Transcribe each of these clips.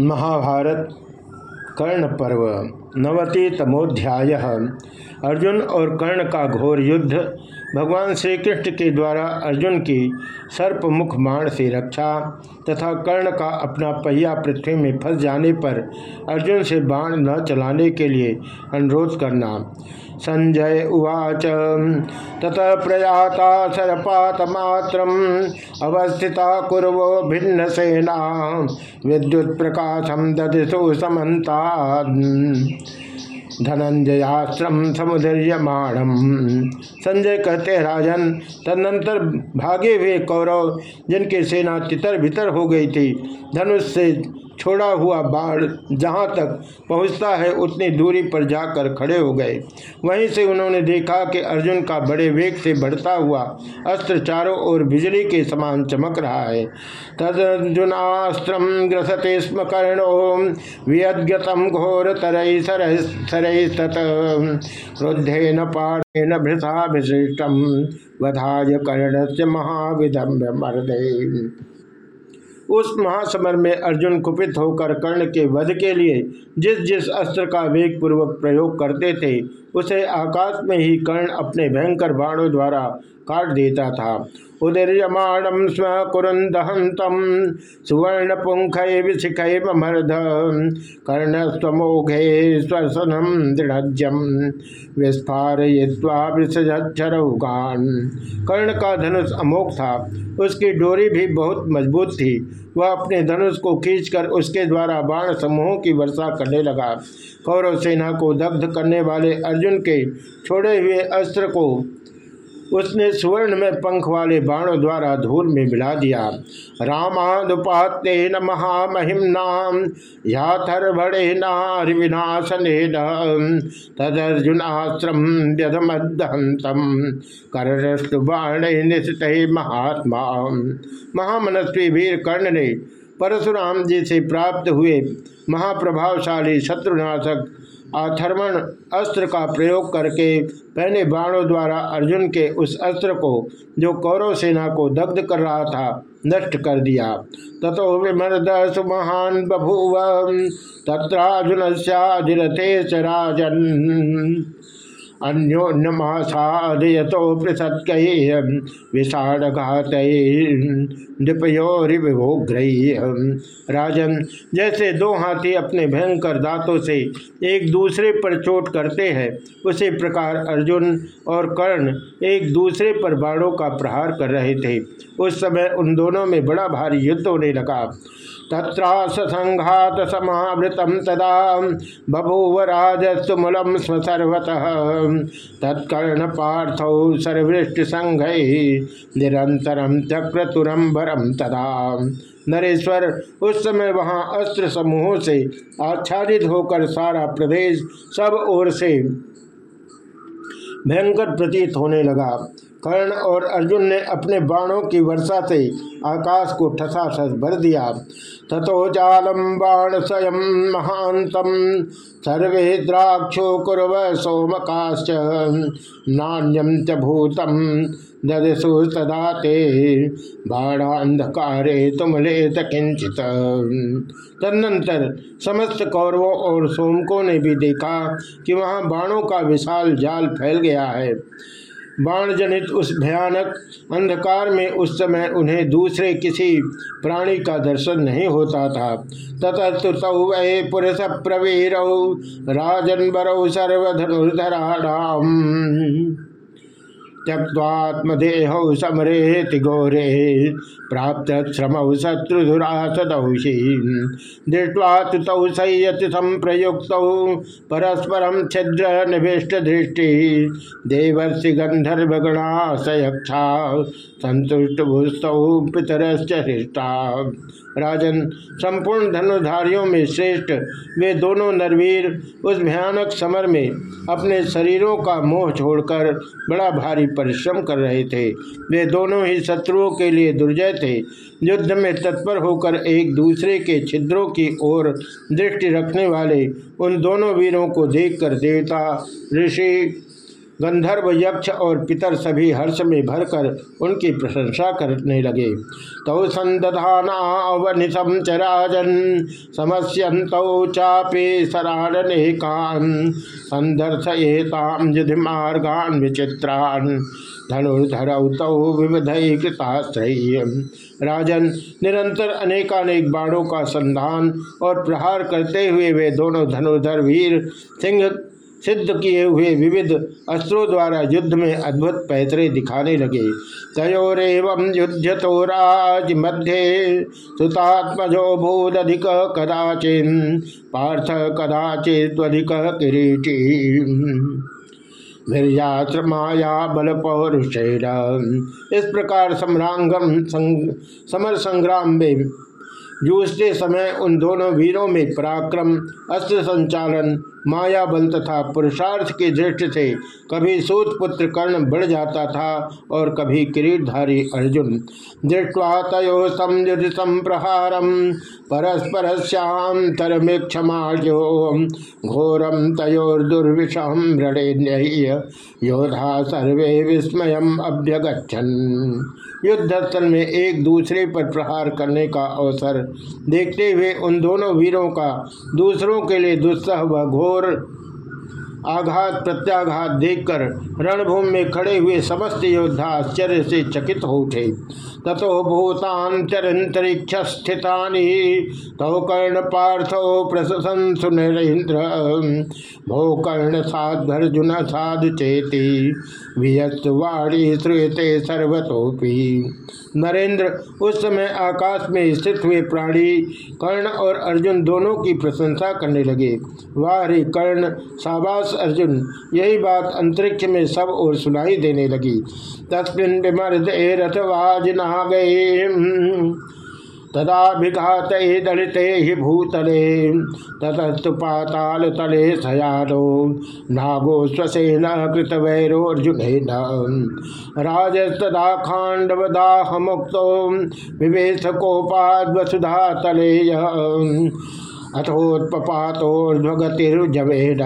महाभारत कर्ण पर्व। नवति तमोध्याय अर्जुन और कर्ण का घोर युद्ध, भगवान श्री कृष्ण के द्वारा अर्जुन की सर्पमुख बाण से रक्षा तथा कर्ण का अपना पहिया पृथ्वी में फंस जाने पर अर्जुन से बाण न चलाने के लिए अनुरोध करना। संजय उवाच, ततः प्रयाता सर्पातमात्र अवस्थिता कुरवो भिन्न सेना। विद्युत प्रकाशम ददिशो समन्ता धनंजयाश्रम समुदर्यमाणम। संजय कहते राजन, तदनंतर भागे हुए कौरव, जिनकी सेना तितर भितर हो गई थी, धनुष से छोड़ा हुआ बाढ़ जहाँ तक पहुँचता है, उतनी दूरी पर जाकर खड़े हो गए। वहीं से उन्होंने देखा कि अर्जुन का बड़े वेग से बढ़ता हुआ अस्त्र चारों ओर बिजली के समान चमक रहा है। तदर्जुनास्त्र ग्रसते स्म कर्णो वियद्गतम घोर तरई सरई तत। क्रुद्धे न पारेण भृथा विशिष्टम वधाय कर्ण से महाविदम्ब मर्दे। उस महासमर में अर्जुन कुपित होकर कर्ण के वध के लिए जिस जिस अस्त्र का वेग पूर्वक प्रयोग करते थे, उसे आकाश में ही कर्ण अपने भयंकर बाणों द्वारा काट देता था। उदीर्यमाणम स्व कुरुंदहंतम सुवर्ण पुंख विशिख मर्द कर्ण स्वमोघे स्वसनम दृढ़जम विस्फारय्वाभिषरौगान कर्ण का धनुष अमोक था। उसकी डोरी भी बहुत मज़बूत थी। वह अपने धनुष को खींचकर उसके द्वारा बाण समूहों की वर्षा करने लगा। कौरव सेना को दग्ध करने वाले अर्जुन के छोड़े हुए अस्त्र को उसने सुवर्ण में पंख वाले बाणों द्वारा धूल में मिला दिया। रामादुपातेन महामहिमनाम याथर्भणे नार विनाशन तदर्जुनाश्रम व्यधमदहंतम निश्चित महात्मा। महामनस्वी वीर कर्ण ने परशुराम जी से प्राप्त हुए महाप्रभावशाली शत्रुनाशक आथर्मण अस्त्र का प्रयोग करके पहले बाणों द्वारा अर्जुन के उस अस्त्र को, जो कौरव सेना को दग्ध कर रहा था, नष्ट कर दिया। तथो विमर्द सुमहान बभुव बभूव तत्रार्जुन से राजन। अन्योन्यमासादयतो पृथक विषाढ़घात राजन, जैसे दो हाथी अपने भयंकर दांतों से एक दूसरे पर चोट करते हैं, उसी प्रकार अर्जुन और कर्ण एक दूसरे पर बाणों का प्रहार कर रहे थे। उस समय उन दोनों में बड़ा भारी युद्ध होने लगा। तत्रास संघात समावृतम तदा बभूव राजस्तुमूलम स्व सर्वतः। तत्कर्ण पार्थौ सर्वृष्टि संघ निरंतरम चक्रतुरंबरम तदा। नरेश्वर, उस समय वहाँ अस्त्र समूहों से आच्छादित होकर सारा प्रदेश सब ओर से भयंकर प्रतीत होने लगा। कर्ण और अर्जुन ने अपने बाणों की वर्षा से आकाश को ठसाठस भर दिया। तथो जालम बाण स्वयं महांतम सर्वे द्राक्षो कुरव सोमकाश्च नान्यम च भूतम ददसु सदा ते, बाणांधकारे किंचित तदनंतर समस्त कौरवों और सोमकों ने भी देखा कि वहाँ बाणों का विशाल जाल फैल गया है। बाण जनित उस भयानक अंधकार में उस समय उन्हें दूसरे किसी प्राणी का दर्शन नहीं होता था। ततस्तु वै पुरुष प्रवीर राजन बरौ सर्वधनुर्धराणाम। त्यक्वात्मदेह समरेति गौरे, प्राप्त श्रम शत्रुधुरासदौषी। दृष्टवा तौ संयति संप्रयुक्त परस्परम छिद्र निविष्ट दृष्टि देवर्षि गंधर्वगणा सयक्षा संतुष्ट भूस्तौ पितरश्च हृष्टा। राजन, संपूर्ण धनुधारियों में श्रेष्ठ। वे दोनों नरवीर उस भयानक समर में अपने शरीरों का मोह छोड़कर बड़ा भारी परिश्रम कर रहे थे। वे दोनों ही शत्रुओं के लिए दुर्जय थे। युद्ध में तत्पर होकर एक दूसरे के छिद्रों की ओर दृष्टि रखने वाले उन दोनों वीरों को देखकर देवता, ऋषि गंधर्व, यक्ष और पितर सभी हर्ष में भरकर उनकी प्रशंसा करने लगे। तौ संदधानावनिशम च राजन समस्यंत चापे सरारने कान संदर्शयेताम युधि मार्गान विचित्रान। धनुर्धरौ तौ विविधय कृताश्रय। राजन निरंतर अनेकानेक बाणों का संधान और प्रहार करते हुए वे दोनों धनुर्धर वीर, सिंह सिद्ध किए हुए विविध अस्त्रों द्वारा युद्ध में अद्भुत पैतरे दिखाने लगे। तयोरव युद्ध तो राज मध्य सुतात्मजो भूदधिक कदाचिन पार्थ कदाचित्वधिक किरीटी वीरयाश्रमाया बल पौरुषेण। इस प्रकार सम्रांगम संग, समर संग्राम में जूझते समय उन दोनों वीरों में पराक्रम अस्त्र संचालन माया बल तथा पुरुषार्थ की दृष्टि से कभी सूत पुत्र कर्ण बढ़ जाता था और कभी किरीटधारी अर्जुन। दृष्टवा तयो संयुध संप्रहारम परस्पर श्याम तरमीक्षमाजो घोरम तयोर्दुर्विषम रणेन्य योधा सर्वे विस्मय अभ्यगछन युद्धस्थल में एक दूसरे पर प्रहार करने का अवसर देखते हुए उन दोनों वीरों का दूसरों के लिए दुस्सह व घोर आघात, प्रत्याघात देखकर रणभूमि में खड़े हुए समस्त योद्धा आश्चर्य से चकित हो उठे। तथो भूतांतरिक्ष स्थिता तौ कर्ण पार्थो प्रशसन सुनरेन्द्र भो कर्ण साधर्जुन साधु चेती। वियस्तवाणी श्रूयते सर्वतोपी नरेंद्र, उस समय आकाश में स्थित हुए प्राणी, कर्ण और अर्जुन दोनों की प्रशंसा करने लगे। वाह रे कर्ण साबास अर्जुन, यही बात अंतरिक्ष में सब और सुनाई देने लगी। तस्मिन विमर्द रथवाज नहा गए तदाभिघात दलिते ही भूतले ततस्तु पाताल तले सयानो नागो स्वसेन कृत वैरोर्जुन राजस्तदा खांडवदाह मुक्त विवेश कोपाद वसुधा तले अथोत्पातोर्ध्वगतिर्जवेद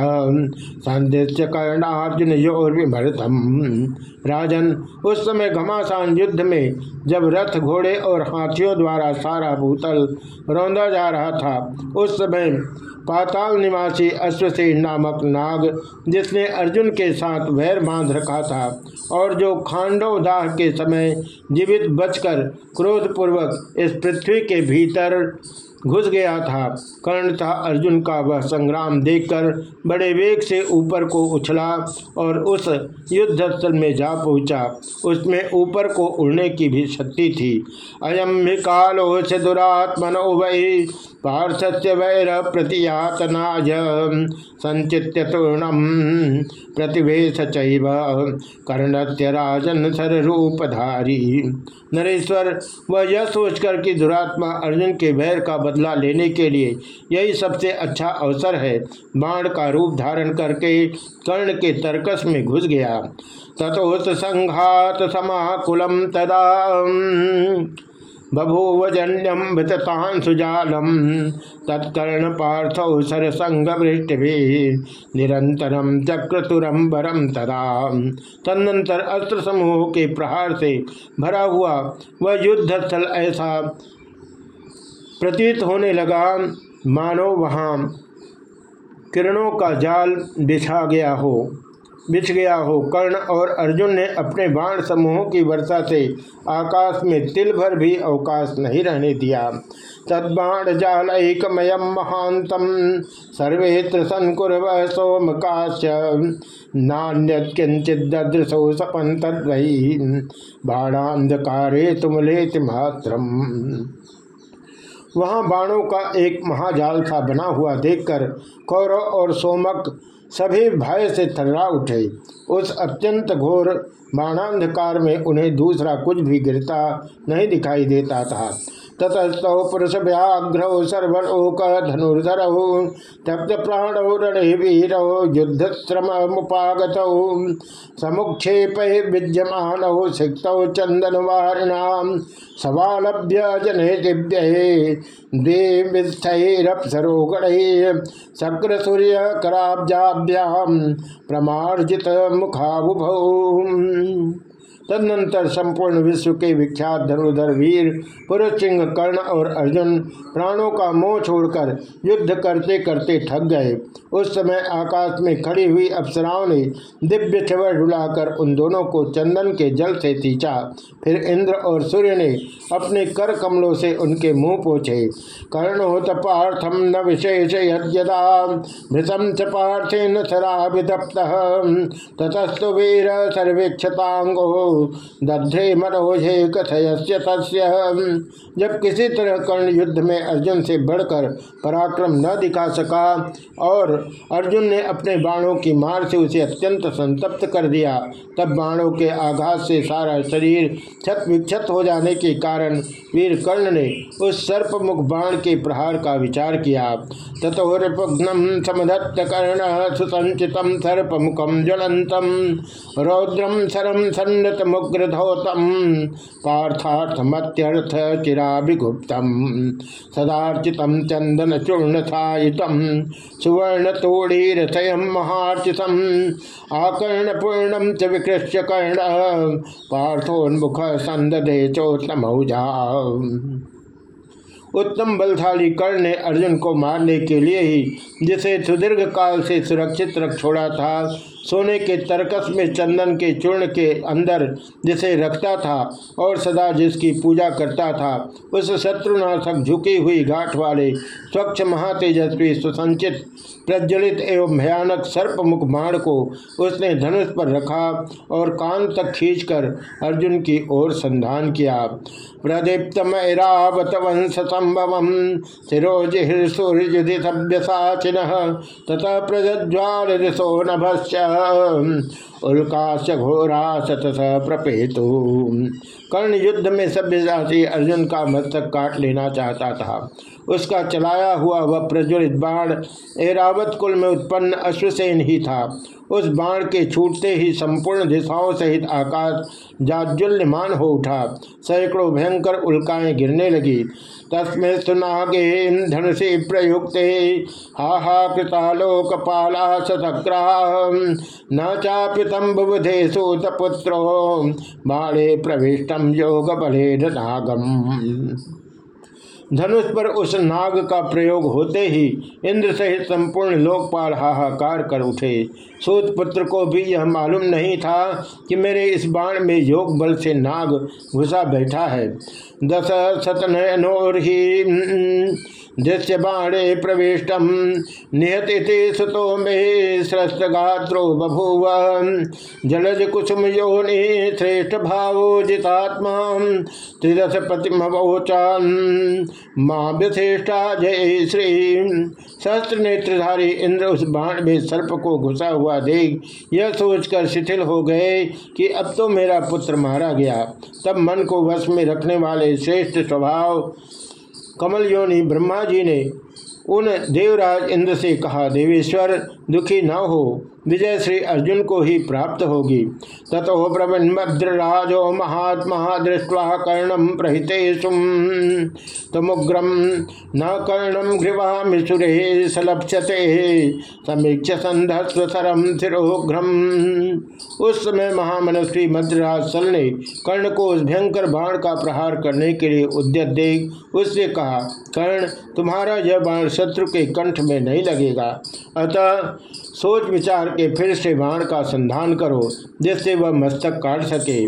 संदृश्य कर्णार्जुन योर्विमृतम राजन, उस समय घमासान युद्ध में, जब रथ घोड़े और हाथियों द्वारा सारा भूतल रौंदा जा रहा था, उस समय पाताल निवासी अश्वसेन नामक नाग, जिसने अर्जुन के साथ वैर बाँध रखा था, और जो खांडवदाह के समय जीवित बचकर क्रोधपूर्वक इस पृथ्वी के भीतर घुस गया था। कर्ण था अर्जुन का वह संग्राम देखकर बड़े वेग से ऊपर को उछला और उस युद्ध स्थल में जा पहुँचा। उसमें ऊपर को उड़ने की भी शक्ति थी। अयम भी से दुरात्मनो वही पार्थस्य वैर प्रतियातनाय, संचित्य तूर्णम प्रतिवेश कर्णत्य राजन सर रूपधारी नरेश्वर, वह यह सोचकर कि दुरात्मा अर्जुन के वैर का बदला लेने के लिए। यही सबसे अच्छा अवसर है। बाण का रूप धारण करके कर्ण के तर्कस में घुस गया। तथोत संघात समाकुलम तदा। बभूवजन्यम विततांसुजालम तत्कर्ण पार्थौ सरसंगवृष्टि निरंतरम चक्रतुरम्बरम तदा। तदनंतर अस्त्र समूह के प्रहार से भरा हुआ वह युद्ध स्थल ऐसा प्रतीत होने लगा, मानो वहाँ किरणों का जाल बिछा गया हो। बिछ गया हो। कर्ण और अर्जुन ने अपने बाण समूहों की वर्षा से आकाश में तिल भर भी अवकाश नहीं रहने दिया। तद्बाण जाल एकमय महांतम सर्वेत्र संकुर्व सोम काश्य। नान्य किंचित ददृशो सपन तद्वही बाणांधकारे तुमलेत मात्रम। वहाँ बाणों का एक महाजाल था बना हुआ देखकर कौरव और सोमक सभी भय से थर्रा उठे। उस अत्यंत घोर बाणांधकार में उन्हें दूसरा कुछ भी गिरता नहीं दिखाई देता था। ततस्तौ पुरुष व्याघ्रौ सर्वलोक धनुर्धरौ तप्त प्राणौ रणे वीरौ युद्धश्रम मुपागत समुक्षेप विद्यमानौ सिक्तौ चंदनवारिणाम सवालभ्य जने दिव्य देवस्थरप्सरो गण शक्र तदनंतर संपूर्ण विश्व के विख्यात धनुधर वीर, पुरुष सिंह, कर्ण और अर्जुन प्राणों का मोह छोड़कर युद्ध करते करते थक गए। उस समय आकाश में खड़ी हुई अप्सराओं ने दिव्य छवर ढुलाकर उन दोनों को चंदन के जल से सींचा। फिर इंद्र और सूर्य ने अपने कर कमलों से उनके मुँह पोछे। कर्णोत पार्थम न विशेष यदा भृतम च पार्थेन सरा विदप्त ततस्तु वीर सर्वेक्षतांगो दध्रे मनोजे तस्य जब किसी तरह कर्ण युद्ध में अर्जुन से बढ़कर पराक्रम न दिखा सका, और अर्जुन ने अपने बाणों की मार से उसे अत्यंत संतप्त कर दिया, तब बाणों के आघात से सारा शरीर छत विक्षत हो जाने के कारण वीर कर्ण ने उस सर्पमुख बाण के प्रहार का विचार किया। तथोरिपुग्नम समदत्त कर्ण सुसंचित सर्पमुखम ज्वलंतम रौद्रम शरम सन्नत मुग्रधौतम पार्थार्थमत्यर्थ चिराभिगुप्तम। सदार्चितम चंदन चूर्ण सुवर्ण तोड़ीरथयम महार्चितम। आकर्ण पूर्णम च विकृष्य कर्ण। पार्थोन्मुख संदे चोत्तमौजा उत्तम बलशाली कर्ण ने अर्जुन को मारने के लिए ही, जिसे सुदीर्घ काल से सुरक्षित रख छोड़ा था। सोने के तरकस में चंदन के चूर्ण के अंदर जिसे रखता था और सदा जिसकी पूजा करता था, उस शत्रुनाशक झुकी हुई घाट वाले स्वच्छ महातेजस्वी सुसंचित प्रज्वलित एवं भयानक सर्प मुख बाण को उसने धनुष पर रखा और कान तक खींचकर अर्जुन की ओर संधान किया। प्रदीप्तमैरावत वंश संभव शिरोजिर सूर्यदिभ्यसाचिन तथा प्रज्वाल ऋषो नभस्य उल्काश घोरा सतस प्रपेतु कर्ण युद्ध में सभ्यसाची अर्जुन का मस्तक काट लेना चाहता था। उसका चलाया हुआ वह प्रज्वलित बाण एरावत कुल में उत्पन्न अश्वसेन ही था। उस बाण के छूटते ही संपूर्ण दिशाओं सहित आकाश जाज्जुल्यमान हो उठा। सैकड़ों भयंकर उल्काएँ गिरने लगी। तस्में सुनागे धनुषि प्रयुक्त। हा हा कृतालोकपाला सतक्रा न चापितम बुबुधे सूतपुत्रो। बाणे प्रविष्टम योग बले नागम। धनुष पर उस नाग का प्रयोग होते ही इंद्र सहित संपूर्ण लोकपाल हाहाकार कर उठे। सूत पुत्र को भी यह मालूम नहीं था कि मेरे इस बाण में योग बल से नाग घुसा बैठा है। दस सतनोर ही दृश्य बाणे प्रविष्ट निहति सुतो मे गात्रो बभूव। जलज कुसुम योनि श्रेष्ठ भावो जितात्मा। त्रिदश प्रतिमवोचान माँ व्यथेष्टा जय श्री। सहस्त्र नेत्रधारी इंद्र उस बाण में सर्प को घुसा हुआ देख, यह सोचकर शिथिल हो गए कि अब तो मेरा पुत्र मारा गया। तब मन को वश में रखने वाले श्रेष्ठ स्वभाव कमल योनि ब्रह्मा जी ने उन देवराज इंद्र से कहा देवेश्वर दुखी ना हो। विजय श्री अर्जुन को ही प्राप्त होगी। तथो भद्रराजो महात्मा दृष्टवा कर्णम प्रहितेशुम तमुग्रम न कर्णम घृवामिसुरे सलप्यते समीक्ष संधस्वरम थिरोघ्रम उस समय महामनस्वी मद्रराज सल ने कर्ण को उस भयंकर बाण का प्रहार करने के लिए उद्यत देख उससे कहा, कर्ण, तुम्हारा यह बाण शत्रु के कंठ में नहीं लगेगा। अतः सोच विचार के फिर से बाण का संधान करो, जिससे वह मस्तक काट सके।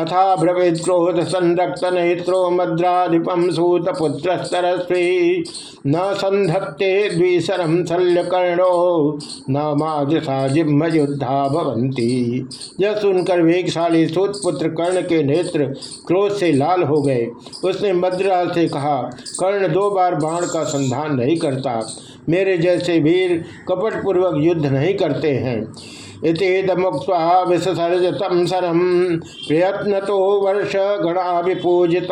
अथा ब्रवीत क्रोध संरक्त नेत्रो मद्राधिपम सूत पुत्र सरस्वी न संधत्ते द्विशरम शल्य कर्णो न माजसा जिम्म युद्धा भवंती यह सुनकर वेगशाली सूत पुत्र कर्ण के नेत्र क्रोध से लाल हो गए। उसने मद्राज से कहा, कर्ण दो बार बाण का संधान नहीं करता। मेरे जैसे वीर कपटपूर्वक युद्ध नहीं करते हैं। इतिदमुक्त्वा विससर्जतं सरं प्रयत्न तो वर्ष गणा विपूजित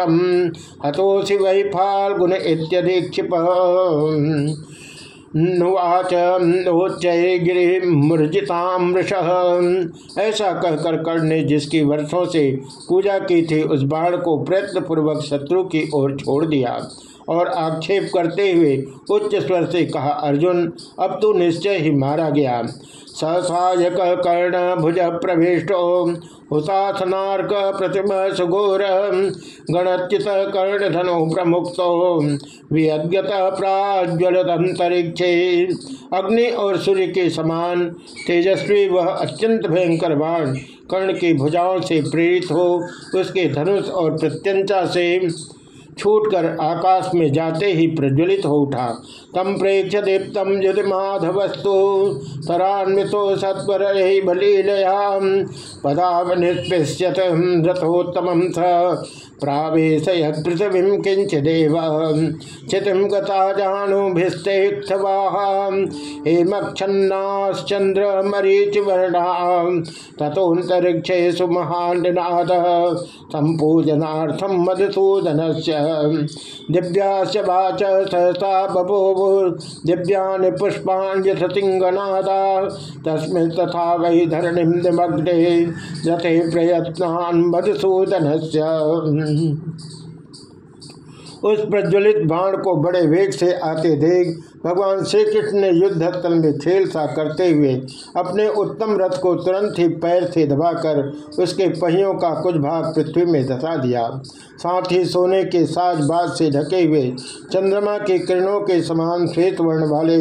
हतोसि वै फाल्गुन इत्यदीक्षिप नुवाच गिरिमूर्जिताम वृष। ऐसा कहकर कर्ण ने जिसकी वर्षों से पूजा की थी, उस बाण को प्रयत्न पूर्वक शत्रु की ओर छोड़ दिया। और आक्षेप करते हुए उच्च स्वर से कहा, अर्जुन, अब तो निश्चय ही मारा गया। ससायक कर्ण भुज प्रभीष्टो हुताथनार्क प्रतिम सुघोर गणच्युत कर्ण धनु प्रमुक्त वियज्ञत प्राज्वलतंतरिक्षे अग्नि और सूर्य के समान तेजस्वी वह अत्यंत भयंकर बाण कर्ण की भुजाओं से प्रेरित हो, उसके धनुष और प्रत्यंचा से छूटकर आकाश में जाते ही प्रज्वलित हो उठा। तम प्रेक्ष दीप्तम युद्ध माधवस्तु, सरान्वितो सत्वर बलीलया पदाव निष्पृश्यत रथोत्तम प्रावेश पृथ्वी किंचिदेव चितिम गता जानुभीस्तेक्षवाह हेमक्षन्नाश्चंद्र मरीचिवर्णा तथोन्तरिक्षे सुमहानाद संपूजनार्थम मधुसूदन से दिव्यास्य वाच सहसा वै धरणिं निमग्ने। रथे प्रयत्नान् मधुसूदनस्य। उस प्रज्वलित बाण को बड़े वेग से आते देख भगवान श्री कृष्ण ने युद्ध स्थल में खेल सा करते हुए अपने उत्तम रथ को तुरंत ही पैर से दबाकर उसके पहियों का कुछ भाग पृथ्वी में धसा दिया। साथ ही सोने के साज बाज से ढके हुए चंद्रमा के किरणों के समान श्वेत वर्ण वाले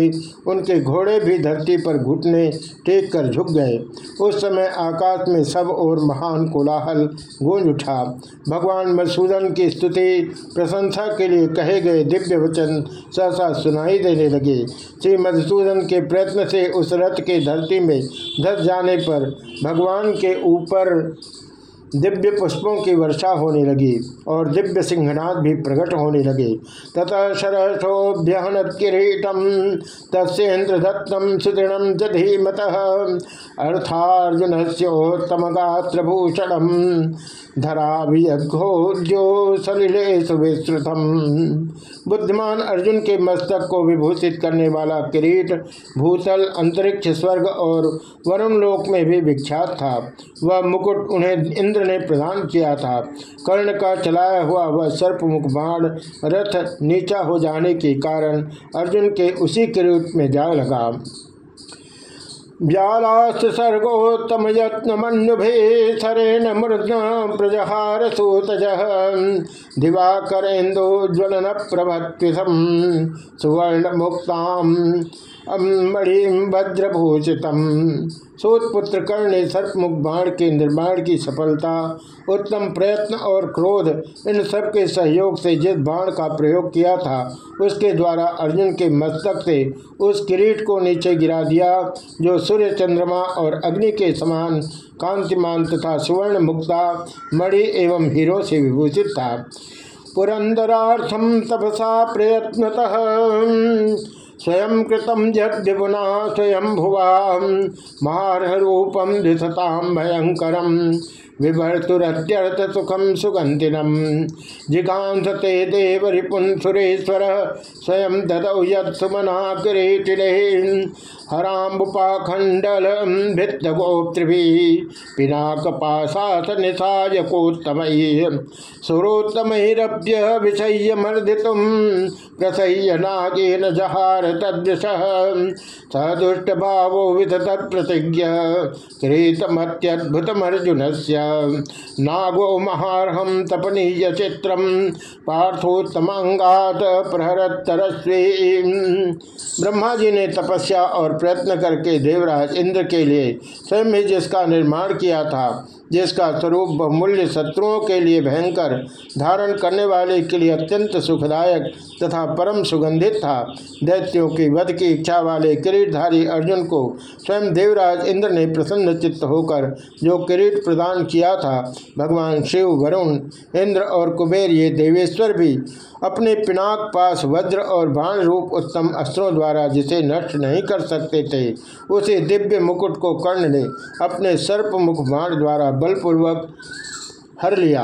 उनके घोड़े भी धरती पर घुटने टेक कर झुक गए। उस समय आकाश में सब और महान कोलाहल गूंज उठा। भगवान मसूदन की स्तुति प्रशंसा के लिए कहे गए दिव्य वचन सहसा सुनाई देने लगे। श्री मधुसूदन के प्रयत्न से उस रथ के धरती में धस जाने पर भगवान के ऊपर दिव्य पुष्पों की वर्षा होने लगी और दिव्य सिंहनाथ भी प्रकट होने लगे। तथा शरसोभ्यहन किरीटम तस्ेन्द्र दत्तम सुदृढ़ धीमत। अर्थार्जुन से गात्रभूषणम धराभियघोद्यो सलिले सुविस्तृतम बुद्धिमान अर्जुन के मस्तक को विभूषित करने वाला किरीट भूतल, अंतरिक्ष स्वर्ग और वरुण लोक में भी विख्यात था। वह मुकुट उन्हें इंद्र ने प्रदान किया था। कर्ण का चलाया हुआ वह सर्पमुख बाण रथ नीचा हो जाने के कारण अर्जुन के उसी किरीट में जा लगा। व्यालास्त सर्गोत्तम यत्न मनुभे सरेण मृद प्रजहार सूतज। दिवाकरेन्दोज्वलन प्रभत्म सुवर्ण मुक्ताम मणिम वज्रभूषितम सोतपुत्र कर्ण ने सर्पमुख बाण के निर्माण की सफलता उत्तम प्रयत्न और क्रोध इन सब के सहयोग से जिस बाण का प्रयोग किया था, उसके द्वारा अर्जुन के मस्तक से उस किरीट को नीचे गिरा दिया, जो सूर्य चंद्रमा और अग्नि के समान कांतिमान तथा सुवर्ण मुक्ता मणि एवं हीरो से विभूषित था। पुरंदरार्थम तपसा प्रयत्नतः। स्वयं कृतम जगुना स्वयं भुवा महारूपम धिसताम भयंकरम विभर्तुरत्यर्थ सुखम सुगंधिनम जिगांस ते देव रिपुन सुरेश्वर स्वयं ददौ यत्सुमना किरीटिले हराम्बुपाखंडल भित्त गोप्तृभि पिनाकपाशास निशाय कोत्तम सुरोत्तमरभ्य विषय्य मर्दितुम प्रसह्य नागेन जहार तदृश दुष्ट भावो विध तत्प्रतिज्ञ किरीतमत्यद्भुतमर्जुन से नागो महारहम तपनीय चित्रम पार्थोत्तमांगात प्रहरतरस्वी ब्रह्मा जी ने तपस्या और प्रयत्न करके देवराज इंद्र के लिए स्वयं ही जिसका निर्माण किया था जिसका स्वरूप बहुमूल्य शत्रुओं के लिए भयंकर धारण करने वाले के लिए अत्यंत सुखदायक तथा परम सुगंधित था। दैत्यों की वध की इच्छा वाले किरीटधारी अर्जुन को स्वयं देवराज इंद्र ने प्रसन्न चित्त होकर जो किरीट प्रदान किया था, भगवान शिव, वरुण, इंद्र और कुबेर, ये देवेश्वर भी अपने पिनाक पास वज्र और बाण रूप उत्तम अस्त्रों द्वारा जिसे नष्ट नहीं कर सकते थे, उसे दिव्य मुकुट को कर्ण ने अपने सर्प मुख बाण द्वारा बलपूर्वक हर लिया।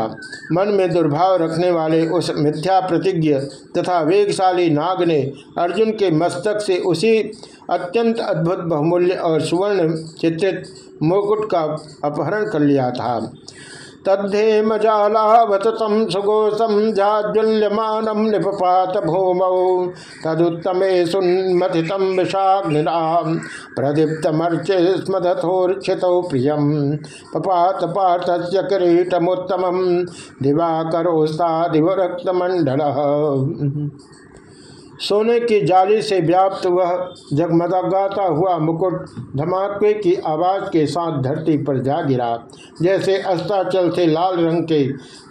मन में दुर्भाव रखने वाले उस मिथ्या प्रतिज्ञ तथा वेगशाली नाग ने अर्जुन के मस्तक से उसी अत्यंत अद्भुत बहुमूल्य और सुवर्ण चित्रित मुकुट का अपहरण कर लिया था। तद्धेम जालावत तम सुगोसम जाज्वल्यमानम निपपात भूमौ। तदुत्तमे सुन्मथितम विषाग्निराम प्रदीप्तमर्चे स्मदथोर्क्षित प्रियम। पपात पार्थस्य किरीटमुत्तम दिवरक्तमंडल सोने की जाली से व्याप्त वह जगमगाता हुआ मुकुट धमाके की आवाज़ के साथ धरती पर जा गिरा। जैसे अस्ताचल से लाल रंग के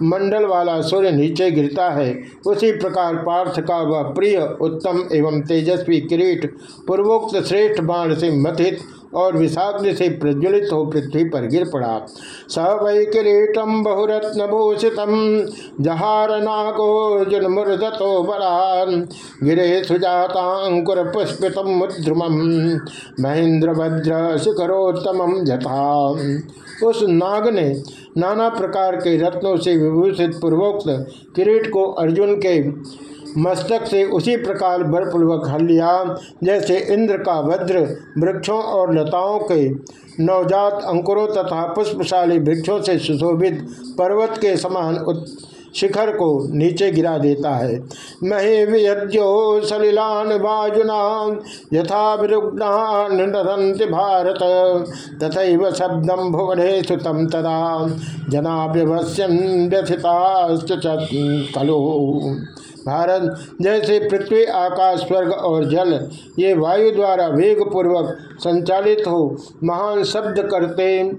मंडल वाला सूर्य नीचे गिरता है, उसी प्रकार पार्थ का वह प्रिय, उत्तम एवं तेजस्वी किरीट, पूर्वोक्त श्रेष्ठ बाण से मथित और विषाग्नि से प्रज्वलित हो पृथ्वी पर गिर पड़ा। स वै किरीटम बहुरत्न भूषित जहार नागोर्जुन मुर्दतो बलान। गिरे सुजातांकुर पुष्पित मुद्रुम महेंद्र वज्र शिखरोत्तम यथा उस नाग ने नाना प्रकार के रत्नों से विभूषित पूर्वोक्त किरीट को अर्जुन के मस्तक से उसी प्रकार बलपूर्वक हल लिया, जैसे इंद्र का वज्र वृक्षों और लताओं के नवजात अंकुरों तथा पुष्पशाली वृक्षों से सुशोभित पर्वत के समान शिखर को नीचे गिरा देता है। महे वियज्यो सलिलान बाजुना यथा विरुग्नानंति भारत तथा शब्दम भुवने सुतम तदा जना भारत, जैसे पृथ्वी, आकाश, स्वर्ग और जल, ये वायु द्वारा वेग पूर्वक संचालित हो, महान शब्द करते,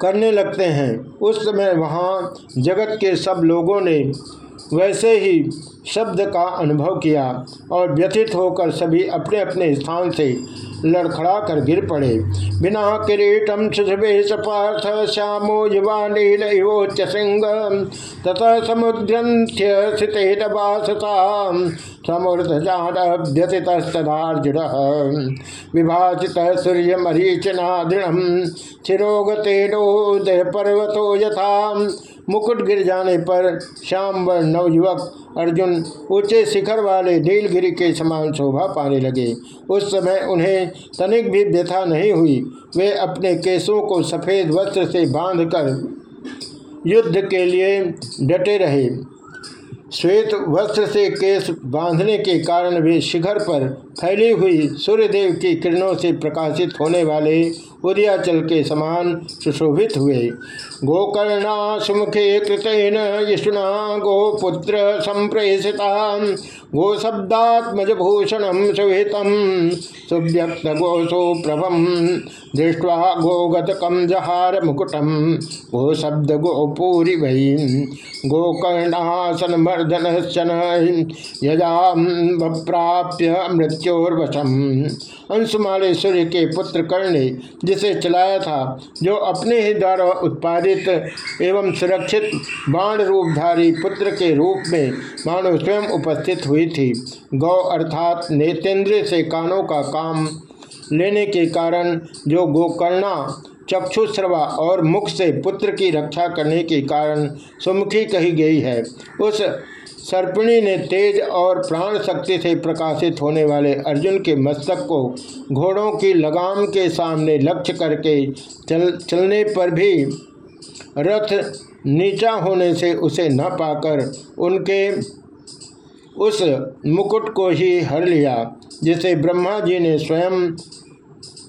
करने लगते हैं। उस समय वहाँ जगत के सब लोगों ने वैसे ही शब्द का अनुभव किया और व्यथित होकर सभी अपने अपने स्थान से लड़खड़ा कर गिर पड़े। बिना किरीटम सुषभेश पार्थ श्यामो युवा नीलोच सिंह। तथा समुद्रंथ्य स्थितेदवासता विभाजित सूर्य मरीचना दृढ़ चिरोगतेनोदय पर्वतो यथा मुकुट गिर जाने पर श्याम व नवयुवक अर्जुन ऊँचे शिखर वाले नीलगिरी के समान शोभा पाने लगे। उस समय उन्हें तनिक भी व्यथा नहीं हुई। वे अपने केसों को सफ़ेद वस्त्र से बांधकर युद्ध के लिए डटे रहे। श्वेत वस्त्र से केस बांधने के कारण वे शिखर पर फैली हुई सूर्यदेव की किरणों से प्रकाशित होने वाले उदयाचल के समान सुशोभित हुए। गोकर्णा सुमुखे कृतेन यशुना गोपुत्र संप्रेषिता। गोशब्दात्मजभूषण गोसो प्रभम दृष्टवा गोगतकम जहार मुकुटम गो शब्द गोपूरी वही गोकर्णासन मर्दन यजा प्राप्य मृत्योर्वशम। अंशुमाले सूर्य के पुत्र कर्ण, जिसे चलाया था, जो अपने ही द्वारा उत्पादित एवं सुरक्षित बाण रूपधारी पुत्र के रूप में मानो स्वयं उपस्थित हुई थी। गौ अर्थात नेतेंद्र से कानों का काम लेने के कारण जो गोकर्णा, चक्षुश्रवा और मुख से पुत्र की रक्षा करने के कारण सुमुखी कही गई है, उस सर्पिणी ने तेज और प्राण शक्ति से प्रकाशित होने वाले अर्जुन के मस्तक को घोड़ों की लगाम के सामने लक्ष्य करके चल, चलने पर भी रथ नीचा होने से उसे न पाकर उनके उस मुकुट को ही हर लिया, जिसे ब्रह्मा जी ने स्वयं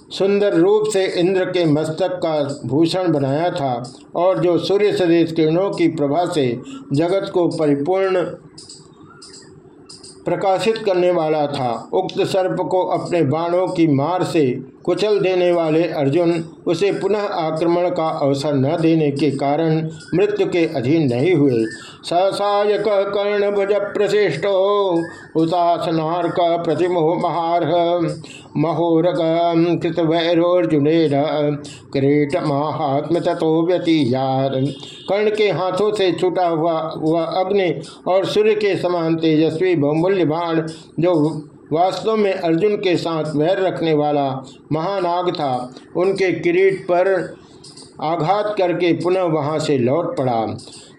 सुंदर रूप से इंद्र के मस्तक का भूषण बनाया था और जो सूर्य सदेश किरणों की प्रभा से जगत को परिपूर्ण प्रकाशित करने वाला था, उक्त सर्प को अपने बाणों की मार से कुचल देने वाले अर्जुन उसे पुनः आक्रमण का अवसर न देने के कारण मृत्यु के अधीन नहीं हुए। ससायक कर्ण भुज प्रशिष्टो हुतासनार्क प्रतिमोह महारह, महोरग कृत वैरोर्जुन किरीट महात्म तथो व्यतीयार। कर्ण के हाथों से छूटा हुआ हुआ अग्नि और सूर्य के समान तेजस्वी बहुमूल्य बाण जो वास्तव में अर्जुन के साथ वैर रखने वाला महानाग था। उनके किरीट पर आघात करके पुनः वहाँ से लौट पड़ा।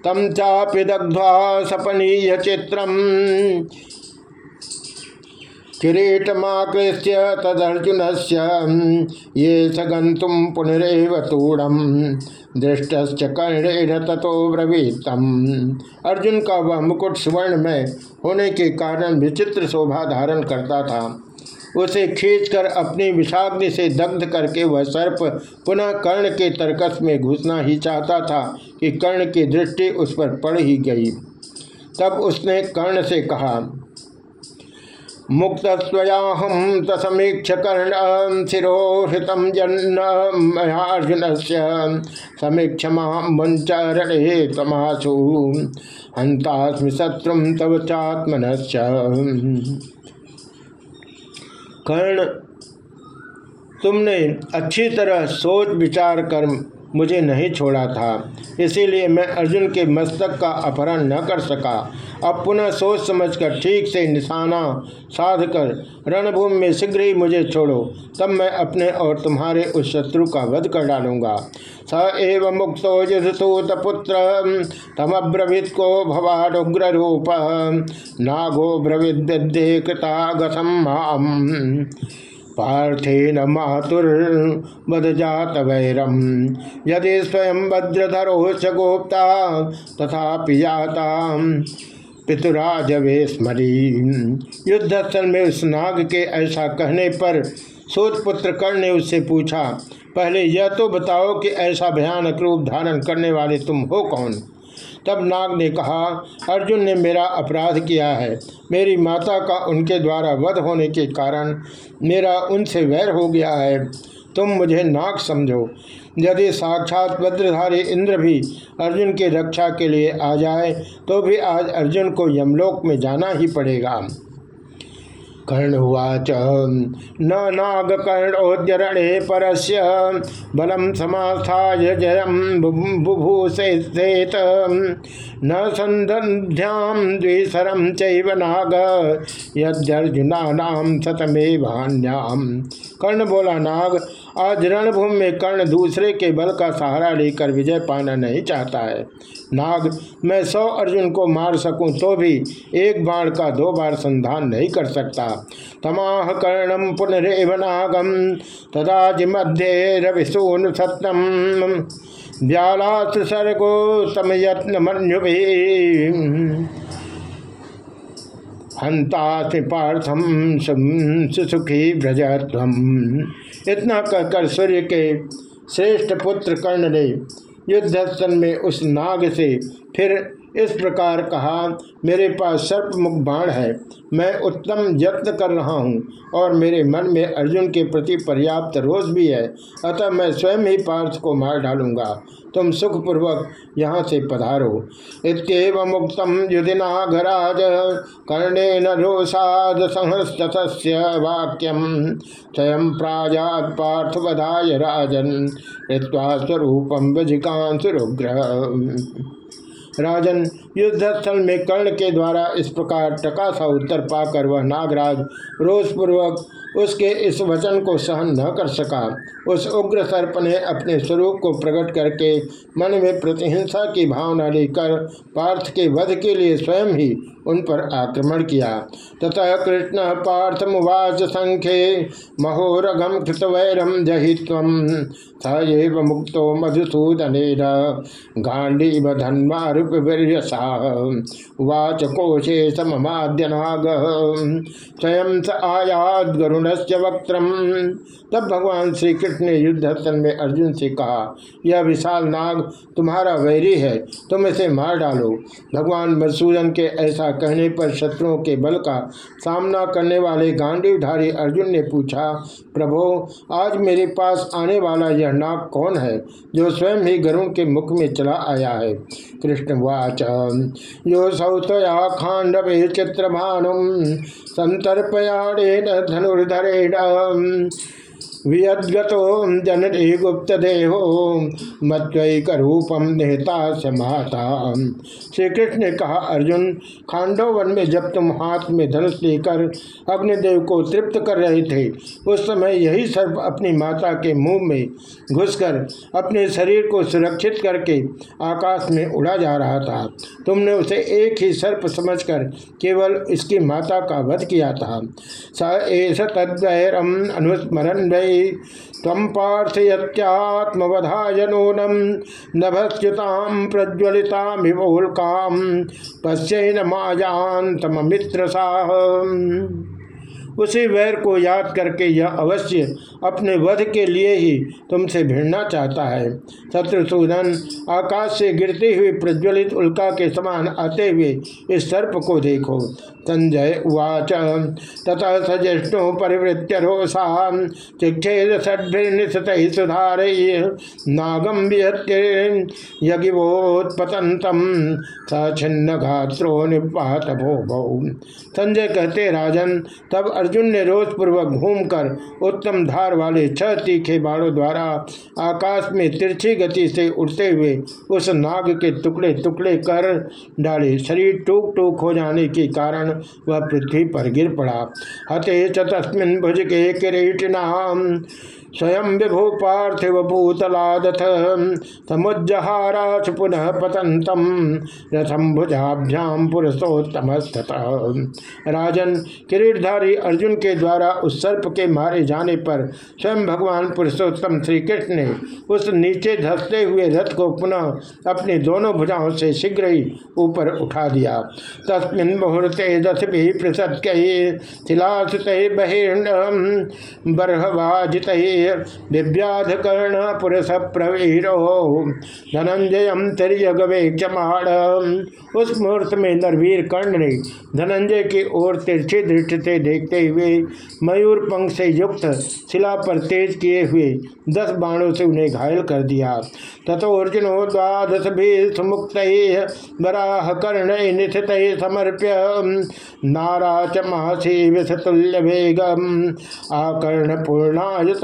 तम चापि दग्ध्वा सपनीय चित्रम। किरीटमाकृष्य तदर्जुन से ये सगंतुम पुनरव तूणम दृष्ट कर्णेन तथो अर्जुन का वह मुकुट स्वर्ण में होने के कारण विचित्र शोभा धारण करता था। उसे खींचकर अपनी विषाग्नि से दग्ध करके वह सर्प पुनः कर्ण के तर्कस में घुसना ही चाहता था कि कर्ण की दृष्टि उस पर पड़ ही गई। तब उसने कर्ण से कहा मुक्त स्वयाहम तसमीक्ष कर्ण शिरोहृतम जन्नर्जुन से समीक्ष मुंचरणे तमाशु हंतास्मि शत्रु तव चात्मन कर्ण, तुमने अच्छी तरह सोच विचार कर मुझे नहीं छोड़ा था। इसीलिए मैं अर्जुन के मस्तक का अपहरण न कर सका। अब पुनः सोच समझकर ठीक से निशाना साध कर रणभूमि में शीघ्र ही मुझे छोड़ो। तब मैं अपने और तुम्हारे उस शत्रु का वध कर डालूँगा। स एव मुक्तो युधसूत पुत्र, तमब्रवीत को भवानुग्र रूप नागो ब्रवीद विद्ये कृता पार्थेन मातुर्वद जात वैरम यदि स्वयं वज्रधरो च गोप्ता तथा पियाता पितुराज वे स्मरी। युद्धस्थल में उस नाग के ऐसा कहने पर सोतपुत्र कर्ण ने उससे पूछा, पहले यह तो बताओ कि ऐसा भयानक रूप धारण करने वाले तुम हो कौन? तब नाग ने कहा, अर्जुन ने मेरा अपराध किया है। मेरी माता का उनके द्वारा वध होने के कारण मेरा उनसे वैर हो गया है। तुम मुझे नाग समझो। यदि साक्षात वज्रधारी इंद्र भी अर्जुन की रक्षा के लिए आ जाए तो भी आज अर्जुन को यमलोक में जाना ही पड़ेगा। कर्णुवाच न नाग कर्णोद्यरणे परस्य बलम समास्थाय जयम बुभूषेत न सन्ध्यां द्विसरम चैव नाग। यद्यर्जुना सतमे भान्याम कर्ण बोला, नाग, आज रणभूमि में कर्ण दूसरे के बल का सहारा लेकर विजय पाना नहीं चाहता है। नाग, मैं सौ अर्जुन को मार सकूँ तो भी एक बाण का दो बार संधान नहीं कर सकता। तमाह कर्णम पुनरेव नागम तदा मध्य रविसून सत्यम व्यालास सर्गो तम यत्न मनु हंता पार्थम सुखी ब्रज इतना कहकर सूर्य के श्रेष्ठ पुत्र कर्ण ने युद्धस्थल में उस नाग से फिर इस प्रकार कहा, मेरे पास सर्प मुख बाण है। मैं उत्तम यत्न कर रहा हूँ और मेरे मन में अर्जुन के प्रति पर्याप्त रोष भी है। अतः मैं स्वयं ही पार्थ को मार डालूँगा। तुम सुखपूर्वक यहाँ से पधारो। इतव मुक्त युधिनाघराज। कर्णे न रोषाद संहस्त वाक्यम। स्वयं प्राजात पार्थ वधाय राजन। ऋत्वा स्वरूपम वजिकांसुरुग्र राजन युद्धस्थल में कर्ण के द्वारा इस प्रकार टका सा उत्तर पाकर वह नागराज रोषपूर्वक उसके इस वचन को सहन न कर सका। उस उग्र सर्प ने अपने स्वरूप को प्रकट करके मन में प्रतिहिंसा की भावना लेकर पार्थ के वध के लिए स्वयं ही उन पर आक्रमण किया। तथा कृष्ण पार्थ मुवाच संख्ये, महोरघम कृतवैरम जहित्व स मुक्तो मधुसूदन गांडी धन्वारूप मनसा वाच कोशे सममाद्यनाग। स्वयं स आयाद गरुण से वक्त्रम। तब भगवान श्री कृष्ण ने युद्ध में अर्जुन से कहा, यह विशाल नाग, तुम्हारा वैरी है, तुम इसे मार डालो। भगवान मधुसूदन के ऐसा कहने पर शत्रुओं के बल का सामना करने वाले गांडीवधारी अर्जुन ने पूछा, प्रभो, आज मेरे पास आने वाला यह नाग कौन है, जो स्वयं ही गरुण के मुख में चला आया है? कृष्ण वाच यो सौतया खांडवे चित्रभानुम संतर्पयाड़ेन धनुर्धरेण जननी गुप्त देहो मत्वैक रूपम निहता समाता श्री कृष्ण ने कहा, अर्जुन खांडव वन में जब तुम हाथ में धनुष लेकर अग्निदेव को तृप्त कर रहे थे, उस समय यही सर्प अपनी माता के मुँह में घुसकर अपने शरीर को सुरक्षित करके आकाश में उड़ा जा रहा था। तुमने उसे एक ही सर्प समझकर केवल इसकी माता का वध किया था। स एस तद्वैरम अनुस्मरण वै तम पार्थयत्यात्मवधाय नूनम नभस्युताम प्रज्वलिता विभोलकाम पश्चैन माजान मित्र साह उसी वैर को याद करके यह अवश्य अपने वध के लिए ही तुमसे भिड़ना चाहता है। शत्रुसूदन आकाश से गिरती हुई प्रज्वलित उल्का के समान आते हुए इस सर्प को देखो। संजय उवाच, ततः सज्ञो परिवृत्य रोषा, चिक्षेद षड्भिर्निशत सुधार नागम यज्ञोत्पतंतम सछिन्न घात्रो निपात भो संजय कहते, राजन, तब अर्जुन ने रोज पूर्वक घूमकर उत्तम धार वाले छह तीखे बाणों द्वारा आकाश में तिरछी गति से उड़ते हुए उस नाग के टुकड़े टुकड़े कर डाले। शरीर टूक टूक हो जाने के कारण वह पृथ्वी पर गिर पड़ा। हते चतस्मिन तस्मिन भुज के किरीटिनाम स्वयं विभु पार्थिव भूतलादथ। समुज्जहाराच पुनः पतंतम रथम भुजाभ्याम पुरुषोत्तम राजन, किरीटधारी अर्जुन के द्वारा उस सर्प के मारे जाने पर स्वयं भगवान पुरुषोत्तम श्री कृष्ण ने उस नीचे धसते हुए रथ को पुनः अपने दोनों भुजाओं से शीघ्र ही ऊपर उठा दिया। तस्मिन मुहूर्ते दस भी पृथक शिलासुत बहिर्ण बरहवाजित दिव्याध कर्ण पुरुष प्रवीरो धनंजय तिरजगवेक्षमाण उस मुहूर्त में नरवीर कर्ण ने धनंजय की ओर तिरछी दृष्टि से देखते हुए मयूर पंख से युक्त शिला पर तेज किए हुए दस बाणों से उन्हें घायल कर दिया। तथो अर्जुनो द्वादश भी सुमुक्त बराह कर्ण निथित समर्प्य। नाराच महासी विषतुल्य वेगम। आकर्ण पूर्णाय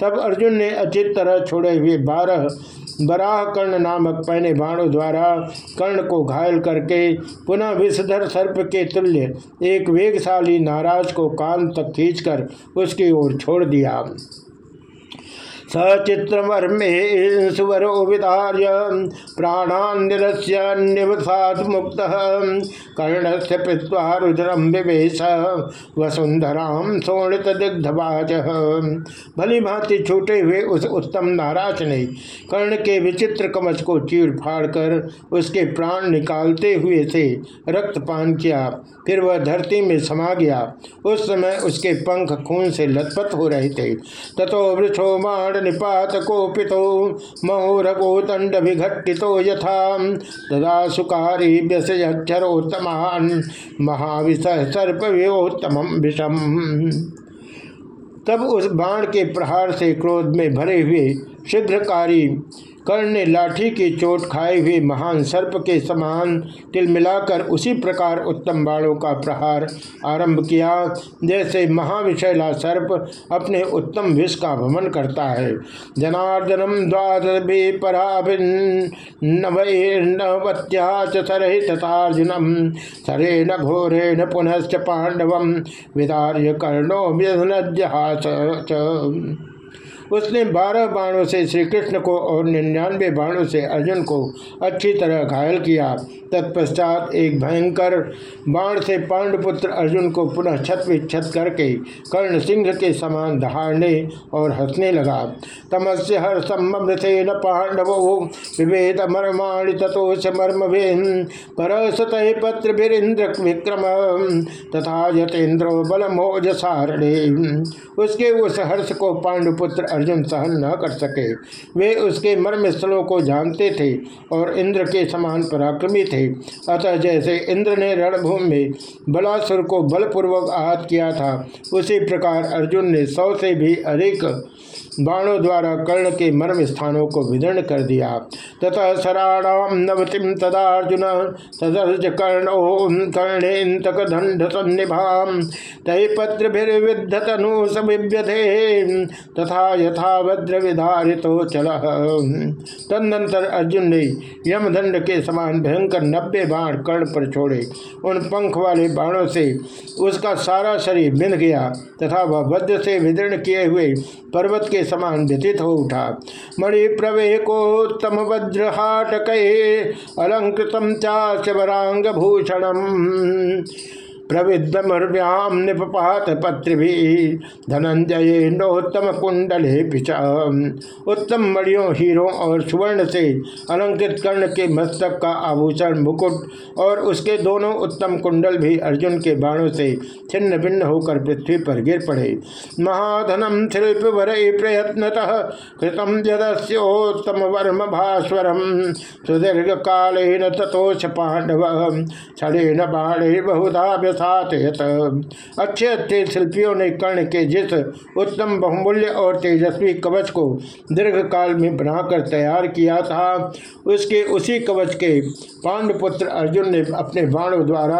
तब अर्जुन ने अचित तरह छोड़े हुए बारह बराह कर्ण नामक पहने बाणों द्वारा कर्ण को घायल करके पुनः विषधर सर्प के तुल्य एक वेगशाली नाराज़ को कान तक खींचकर उसकी ओर छोड़ दिया। सचित्रवर्मे सुवरो विदार्य मुक्त कर्ण से रुद्रम विवेश दिग्धवाज भली भांति छूटे हुए उस उत्तम नाराज़ ने कर्ण के विचित्र कमच को चीड़ फाड़ कर उसके प्राण निकालते हुए से रक्तपान किया। फिर वह धरती में समा गया। उस समय उसके पंख खून से लथपथ हो रहे थे। तथो वृक्षो बाण निपात कोपितो महोरगो दंड विघटितो यथा। तदा सुकारी व्यसरोत्तमान महाविष सर्प व्योत्तम विषम। तब उस बाण के प्रहार से क्रोध में भरे हुए शीघ्रकारी कर्ण ने लाठी की चोट खाए हुए महान सर्प के समान तिल मिलाकर उसी प्रकार उत्तम बाणों का प्रहार आरंभ किया, जैसे महाविषैला सर्प अपने उत्तम विष का भ्रमण करता है। जनार्दनम द्वादश भी सरहितार्जुनम सरेण घोरेण पुनश्च पांडव विदार्य कर्णो व्यजहास उसने बारह बाणों से श्री कृष्ण को और निन्यानवे बाणों से अर्जुन को अच्छी तरह घायल किया। तत्पश्चात एक भयंकर बाण से पांडपुत्र अर्जुन को पुनः छत विच्छत करके कर्ण सिंह के समान दहाड़ने और हंसने लगा। तमस्य हर सम्मृथे न पांडव विभेद मर्माणि तथोश मर्म पर सतह पत्र विक्रम तथा यतेन्द्र बल मोज सारणे। उसके उस हर्ष को पांडुपुत्र अर्जुन सहन न कर सके। वे उसके मर्म स्थलों को जानते थे और इंद्र के समान पराक्रमी थे। अतः जैसे इंद्र ने रणभूमि में बलासुर को बलपूर्वक आहत किया था, उसी प्रकार अर्जुन ने सौ से भी अधिक बाणों द्वारा कर्ण के मर्म स्थानों को विदर्ण कर दिया। तथा सराणाम नवतिम तदार्जुन तदर्ज कर्णो कर्णेन्तक दंड सन्निभाम तय पत्र विद्धतनु समिव्यथे तथा यथा वज्र विधारितो चल। तदनंतर अर्जुन ने यमदंड के समान भयंकर नब्बे बाण कर्ण पर छोड़े। उन पंख वाले बाणों से उसका सारा शरीर बिंद गया, तथा वह वज्र से विदीर्ण किए हुए पर्वत के समान व्यतीत हो उठा। मणि प्रवे को तम वज्रहाटक अलंकृतम चावरांग भूषणम प्रविद्यमर्व्याम निपात पत्र भी धनंजय नोत्तम कुंडले उत्तम मड़ियों हीरों और सुवर्ण से अलंकृत कर्ण के मस्तक का आभूषण, मुकुट और उसके दोनों उत्तम कुंडल भी अर्जुन के बाणों से छिन्न भिन्न होकर पृथ्वी पर गिर पड़े। महाधनम शिल्प वर प्रयत्न कृतम जदस्योत्तम वर्म भास्वरम। सुदीर्घ कालेन तथोष पांडव छड़ेन बाणे बहुधा व्यसात अच्छे अच्छे शिल्पियों ने कर्ण के जिस उत्तम बहुमूल्य और तेजस्वी कवच को दीर्घ काल में बनाकर तैयार किया था, उसके उसी कवच के पांडपुत्र अर्जुन ने अपने बाणों द्वारा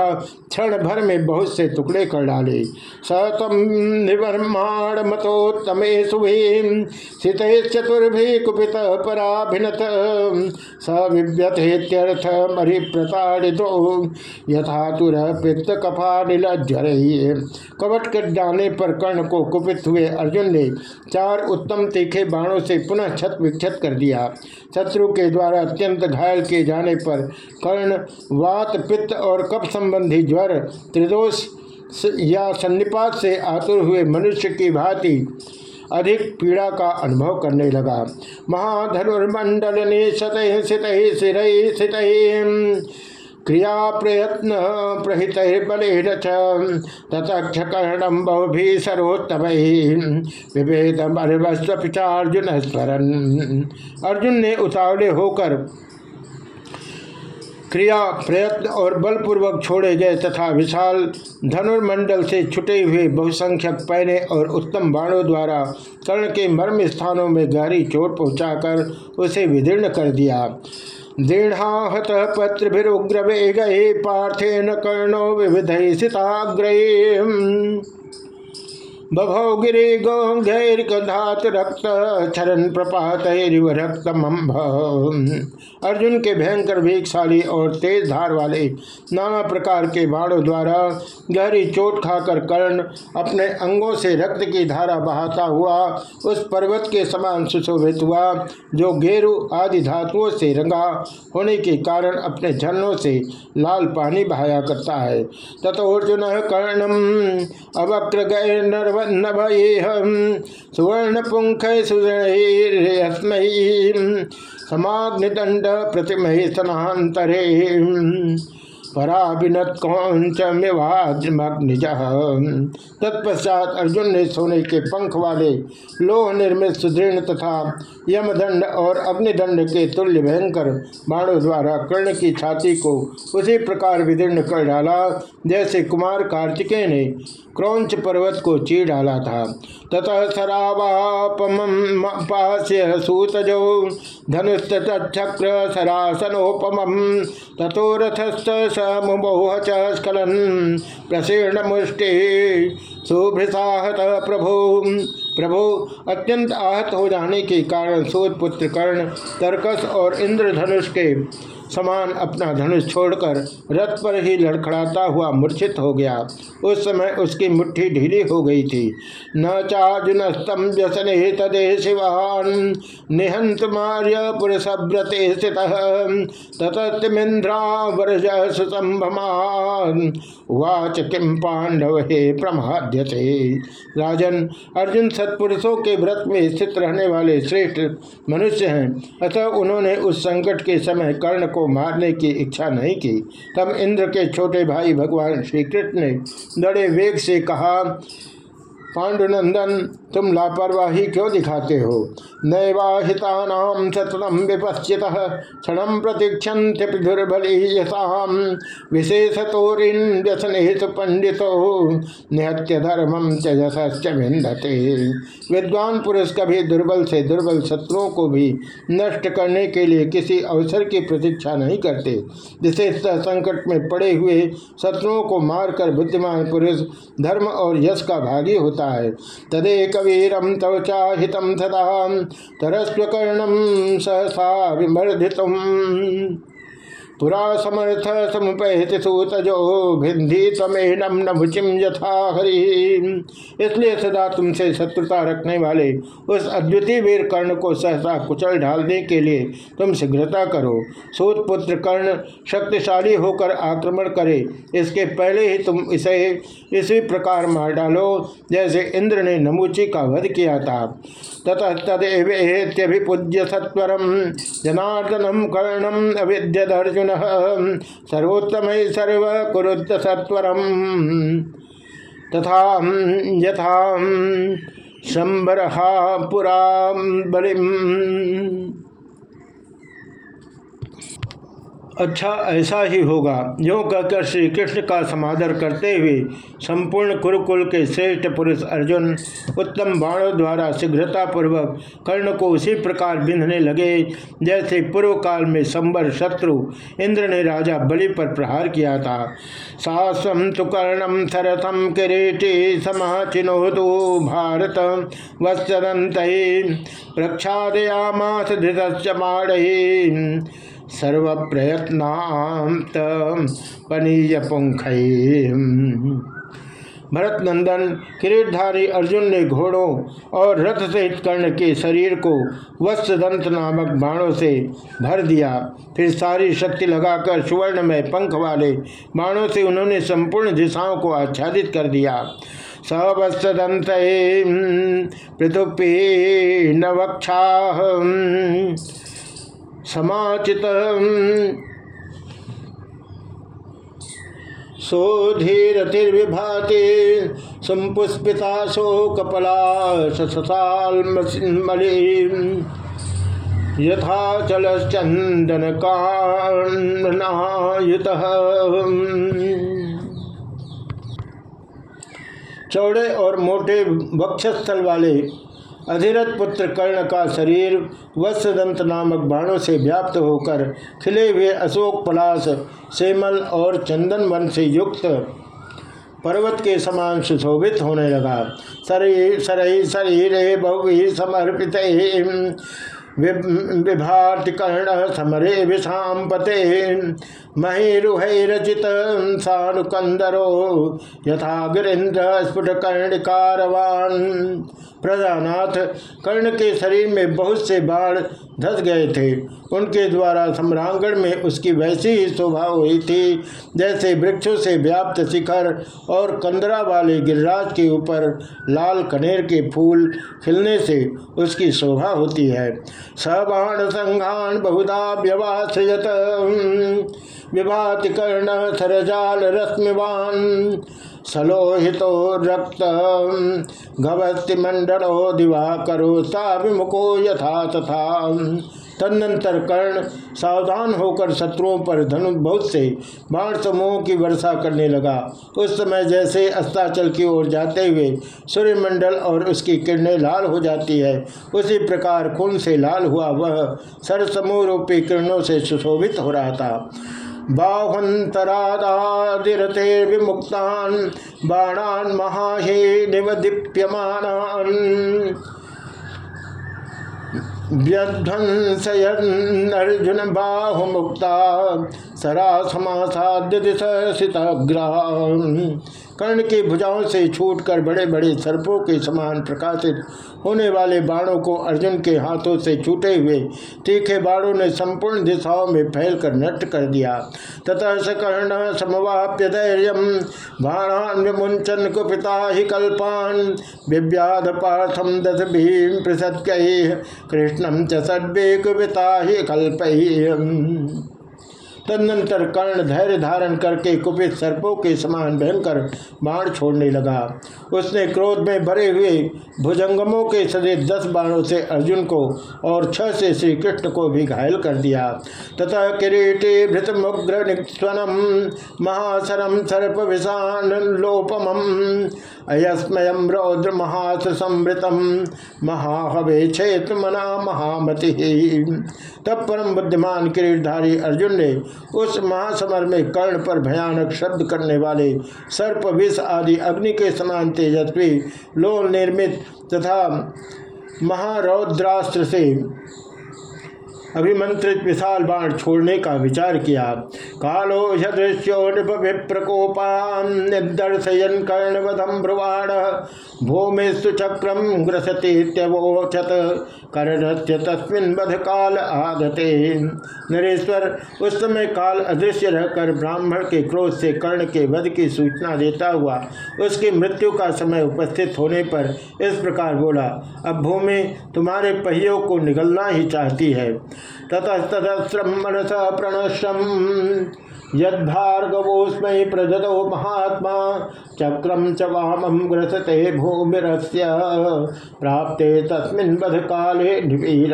क्षण भर में बहुत से टुकड़े कर डाले। सतम निवर्माण मतोत्तमे सुभीम सित कुपित पराभिनत। स विव्यथेत्यर्थ मरि प्रताड़ित यथा तुर पित्त कफा नीलज्जर कवट कर डालने पर कर्ण को कुपित हुए अर्जुन ने चार उत्तम तीखे बाणों से पुनः छत विक्षत कर दिया। शत्रु के द्वारा अत्यंत घायल किए जाने पर कर्ण, वात, पित्त और कप संबंधी ज्वर, त्रिदोष या सन्निपात से आतुर हुए मनुष्य की भांति अधिक पीड़ा का अनुभव करने लगा। महाधनुर्मंडल ने सत सित सिर स्थित क्रिया प्रयत्न प्रहित बल ततक्ष कर्णम बहुभी सरोत्तम विभेद अर्जुन स्मरण अर्जुन ने उतावले होकर क्रिया प्रयत्न और बलपूर्वक छोड़े गए तथा विशाल धनुर्मंडल से छुटे हुए बहुसंख्यक पैने और उत्तम बाणों द्वारा कर्ण के मर्म स्थानों में गहरी चोट पहुंचाकर उसे विदीर्ण कर दिया। दृढ़ाहत पत्र उग्र गए पार्थे न कर्णो विविध सिताग्रह बभौ गिरे गौघैर्घात रक्त क्षरण प्रपात रक्त, अर्जुन के भयंकर वेगशाली और तेज धार वाले नाना प्रकार के बाणों द्वारा गहरी चोट खाकर कर्ण अपने अंगों से रक्त की धारा बहाता हुआ, उस पर्वत के समान सुशोभित हुआ, जो गेरु आदि धातुओं से रंगा होने के कारण अपने झरनों से लाल पानी बहाया करता है। तथोर्जुन कर्णम अवक्र गए सुवर्ण पुंख सुदृढ़स्मयी समाग्निदंड प्रतिमहि सनातरे पराभिनत कौंच तत्पश्चात अर्जुन ने सोने के पंख वाले, लोह निर्मित सुदृढ़ तथा यमदंड और अग्निदंड के तुल्य भयंकर बाणों द्वारा कर्ण की छाती को उसी प्रकार विदीर्ण कर डाला, जैसे कुमार कार्तिकेय ने क्रौच पर्वत को चीर डाला था। ततः सरावापम पास्य सूतजो धनुष्चक्र सरासनोपम तथो रथस्थ स्खलन प्रसीर्ण मुष्टि सुभृताहत प्रभु। प्रभु, अत्यंत आहत हो जाने के कारण सूत पुत्र कर्ण, तर्कस और इंद्रधनुष के समान अपना धनुष छोड़कर रथ पर ही लड़खड़ाता हुआ मूर्छित हो गया। उस समय उसकी मुट्ठी ढीली हो गई थी। न चार्जुनस्तम व्यसन तदे शिवान निहंत मार्य पुरुषव्रते स्थित ततमिंद्रा वर्ज सुसंभमान। वाच किम पांडव हे प्रमाद्य राजन, अर्जुन सत्पुरुषों के व्रत में स्थित रहने वाले श्रेष्ठ मनुष्य हैं। अतः उन्होंने उस संकट के समय कर्ण को मारने की इच्छा नहीं की। तब इंद्र के छोटे भाई भगवान श्री कृष्ण ने दड़े वेग से कहा पांडुनंदन, तुम लापरवाही क्यों दिखाते हो? नैवाहिता सततम विपश्चित क्षण प्रतीक्षत दुर्बलीयसाम विशेषतोरिन व्यसनेशु पंडितो निहत्य त्यजस्य विंदते विद्वान पुरुष कभी दुर्बल से दुर्बल शत्रुओं को भी नष्ट करने के लिए किसी अवसर की प्रतीक्षा नहीं करते विशेषतः संकट में पड़े हुए शत्रुओं को मारकर बुद्धिमान पुरुष धर्म और यश का भागी होता है तदेक वीरम तव चाहितम सदा तरस्वकर्णम सहसा विमर्दित। पुरा समर्थ समुपहति सूतजो भिंधी तमेनम नभुचिम यथा हरि। इसलिए सदा तुमसे शत्रुता रखने वाले उस अद्वितीय वीर कर्ण को सहसा कुचल ढालने के लिए तुम शीघ्रता करो। सूत पुत्र कर्ण शक्तिशाली होकर आक्रमण करे, इसके पहले ही तुम इसे इसी प्रकार मार डालो जैसे इंद्र ने नमुची का वध किया था। ततः तदेवेत्यभिपूज्य सत्वरम जनार्दनम कर्णम अविद्य अर्जुन सर्वोत्तम सर्व कुरुद्ध सत्वरम तथा यथा शंबरहा पुरा बलिम। अच्छा ऐसा ही होगा। जो कहकर श्री कृष्ण का समादर करते हुए संपूर्ण कुरुकुल के श्रेष्ठ पुरुष अर्जुन उत्तम बाणों द्वारा शीघ्रतापूर्वक कर्ण को उसी प्रकार बिंधने लगे, जैसे पूर्व काल में संबर शत्रु इंद्र ने राजा बलि पर प्रहार किया था। सास्वम तो कर्णम सरथम किरीटी समाचिनोदो भारत वत्सदंत प्रक्षादयामास धृत सर्व प्रयत्नांत पनीय पुंख भरत नंदन किरीटधारी अर्जुन ने घोड़ों और रथ सहित कर्ण के शरीर को वत्सदंत नामक बाणों से भर दिया। फिर सारी शक्ति लगाकर सुवर्ण में पंख वाले बाणों से उन्होंने संपूर्ण दिशाओं को आच्छादित कर दिया। सवत्सदंत पृथुपी नवक्षा समाचित सोधीरतिर्विभाते संपुष्पिता शोकपला ससालमलि यथा चलचंदन कायुत चौड़े और मोटे वक्षस्थल वाले अधिरथ पुत्र कर्ण का शरीर वत्सदंत नामक बाणों से व्याप्त होकर खिले हुए अशोक पलाश, सेमल और चंदन वन से युक्त पर्वत के समान सुशोभित होने लगा। शरीर शरीर शरीर बहु समर्पित विभाति कर्ण समरे विषाम पते महिरुहरचित सानुकंदरो यथा गिरीन्द्र स्फुट कर्णिकारवान प्रजानाथ कर्ण के शरीर में बहुत से बाण धस गए थे। उनके द्वारा सम्रांगण में उसकी वैसी ही शोभा हुई थी, जैसे वृक्षों से व्याप्त शिखर और कंदरा वाले गिरिराज के ऊपर लाल कनेर के फूल खिलने से उसकी शोभा होती है। सबाण संघान बहुधा व्यवासयत विभाति कर्ण सरजाल रश्मिवान, सलोहितो रक्त घवस्ति मंडलो दिवाकरो सा विमुखो यथा तथा। तदनंतर कर्ण सावधान होकर शत्रुओं पर धनु बहुत से बाण समूहों की वर्षा करने लगा। उस समय जैसे अस्ताचल की ओर जाते हुए सूर्यमंडल और उसकी किरणें लाल हो जाती है, उसी प्रकार खून से लाल हुआ वह सरसमूह रूपी किरणों से सुशोभित हो रहा था। बाहुंतरादिरते विमुक्तान बाणान महाहे निवदीप्यमान व्यध्वंसयन अर्जुन बाहु मुक्ता सरा समासाद्य दिशिताग्रह कर्ण की भुजाओं से छूटकर बड़े बड़े सर्पों के समान प्रकाशित होने वाले बाणों को अर्जुन के हाथों से छूटे हुए तीखे बाणों ने संपूर्ण दिशाओं में फैलकर नष्ट कर दिया। ततः स कर्ण समवाप्य धैर्य बाणान विमुंचन कुपिता ही कल्पान, विव्याध पार्थम दस भीम पृथक कृष्णम च सद्वे कुपिता ही कल्प। तदनंतर कर्ण धैर्य धारण करके कुपित सर्पों के समान भयंकर बाण छोड़ने लगा। उसने क्रोध में भरे हुए भुजंगमों के सदे दस बाणों से अर्जुन को और छह से श्री कृष्ण को भी घायल कर दिया। तथा किरीटी भृत मुग्र निस्वनम महासरम सर्प विषाण लोपम अयस्मयम रौद्र महास संवृतम महाहवे क्षेत्र मना महामति। तब परम बुद्धिमान किरीटधारी अर्जुन ने उस महासमर में कर्ण पर भयानक शब्द करने वाले सर्प विष आदि अग्नि के समान तेजस्वी, लोल निर्मित तथा महारौद्रास्त्र से अभिमंत्रित विशाल बाण छोड़ने का विचार किया। कालो सदृश्यो नृप विप्रकोपान तस्मिन बध काल आगते। नरेश्वर, उस समय काल अदृश्य रहकर ब्राह्मण के क्रोध से कर्ण के वध की सूचना देता हुआ, उसकी मृत्यु का समय उपस्थित होने पर इस प्रकार बोला, अब भूमि तुम्हारे पहियों को निगलना ही चाहती है। ततस्तस्रम मनस प्रणश्रम यद्भार्गवोस्म प्रदतो महात्मा चक्रम च वामम ग्रसते भूमिरस्य। प्राप्ते तस्मिन वध काले निवीर।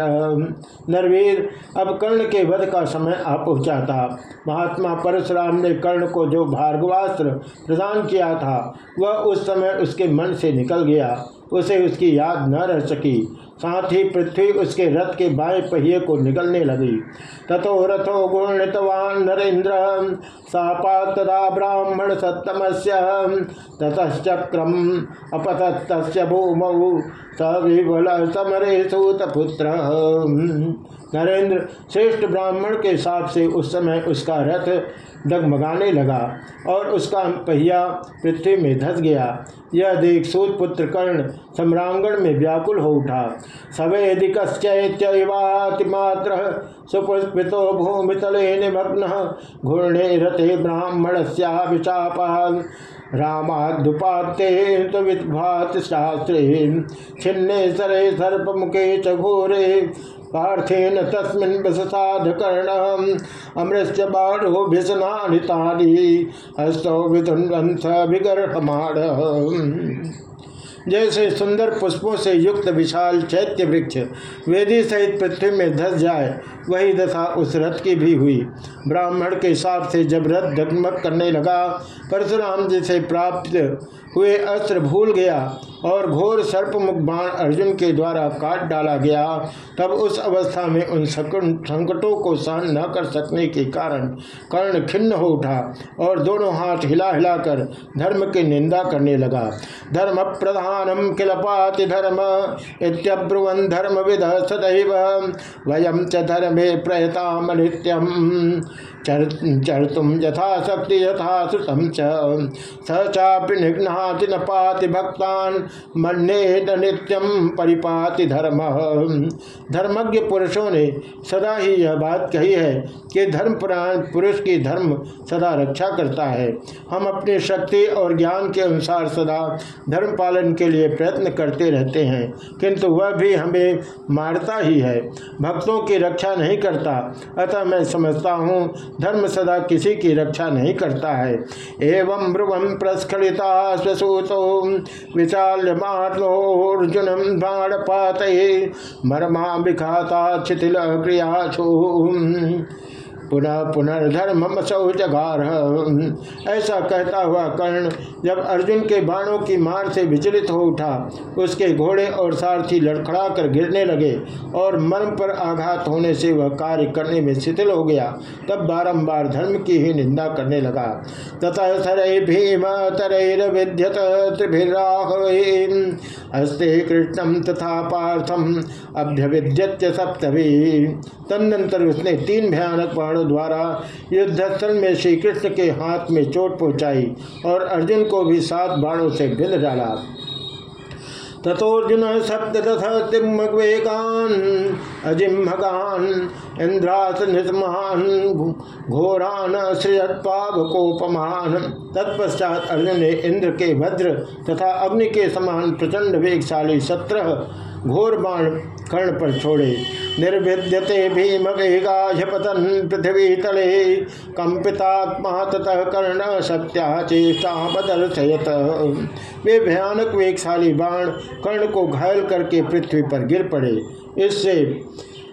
नरवीर, अब कर्ण के वध का समय आ पहुँचा था महात्मा परशुराम ने कर्ण को जो भार्गवास्त्र प्रदान किया था, वह उस समय उसके मन से निकल गया। उसे उसकी याद न रह सकी। साथ ही पृथ्वी उसके रथ के बाएँ पहिए को निकलने लगी। तथो रथो गुणितवान नरेन्द्र सापा तदा ब्राह्मण सत्तम से ततश्चक्रम अपतस्त भूमौ सविबल समरे सूतपुत्र नरेंद्र श्रेष्ठ ब्राह्मण के साथ से उस समय उसका रथ डगमगाने लगा और उसका पहिया पृथ्वी में धस गया। यह देख सूत पुत्र कर्ण सम्रांगण में व्याकुल हो उठा। सवेदिकश्चैत्यवातिमात्र सुपुष्पितो भूमितले निमग्न घूर्णे रथे ब्राह्मण रामादुपाते विद्भात शास्त्रे छिन्ने सरे सर्प मुखे च घोरे पार्थेन तस्मिन् विषसाधकर्ण अमृत बाढ़ो भिषनानितानि हस्तौ विधुन्वंश विगर्हमाण जैसे सुंदर पुष्पों से युक्त विशाल चैत्य वृक्ष, वेदी सहित पृथ्वी में धस जाए, वही दशा उस रथ की भी हुई। ब्राह्मण के हिसाब से जब रथ धगमग करने लगा, परशुराम जी से प्राप्त हुए अस्त्र भूल गया और घोर सर्पमुख बाण अर्जुन के द्वारा काट डाला गया, तब उस अवस्था में उन संकटों को सहन न कर सकने के कारण कर्ण खिन्न हो उठा और दोनों हाथ हिला हिलाकर धर्म की निंदा करने लगा। धर्म प्रधानम किलपाति धर्म इत्यब्रुवन धर्म विध सदैव। वयम च धर्मे प्रयता चर चर तुम यथाशक्ति यथा श्रुतम च चापि निघ्नाति न पाति भक्तान मन्ने नित्यम परिपाति धर्म। धर्मज्ञ पुरुषों ने सदा ही यह बात कही है कि धर्म पुरुष की धर्म सदा रक्षा करता है। हम अपनी शक्ति और ज्ञान के अनुसार सदा धर्म पालन के लिए प्रयत्न करते रहते हैं, किंतु वह भी हमें मारता ही है। भक्तों की रक्षा नहीं करता, अतः मैं समझता हूँ धर्म सदा किसी की रक्षा नहीं करता है। एवं ब्रुवम प्रस्खलिता स्वसूतो विचाल्य बाण पाते मरमा विखाता शिथिल क्रियाशु। पुनः पुनर्धर्म सौ जगार ऐसा कहता हुआ कर्ण जब अर्जुन के बाणों की मार से विचलित हो उठा, उसके घोड़े और सारथी लड़खड़ा कर गिरने लगे और मर्म पर आघात होने से वह कार्य करने में शिथिल हो गया। तब बारंबार धर्म की ही निंदा करने लगा। तथा सरय भीम, तरैर विद्यत हस्ते कृष्णम तथा पार्थम अभ्यविद्यत सप्तभी। तदनंतर उसने तीन भयानक बाणों द्वारा युद्धस्थल में श्री कृष्ण के हाथ में चोट पहुंचाई और अर्जुन को भी सात बाणों से बिंद डाला। तथोर्जुन सप्तथ तिम्मवेगान अजिम्भगान इंद्रास नितमान घोरान सृजत पावकोपमान तत्पश्चात अर्जुन ने इंद्र के भद्र तथा अग्नि के समान प्रचंड वेगशाली सत्रह घोर बाण कर्ण पर छोड़े। निर्भिद्यते भीम वेगापतन पृथ्वी तले। कंपितात्मा ततः कर्ण सत्या चेष्टा बदर्शयत वे भयानक वेगशाली बाण कर्ण को घायल करके पृथ्वी पर गिर पड़े। इससे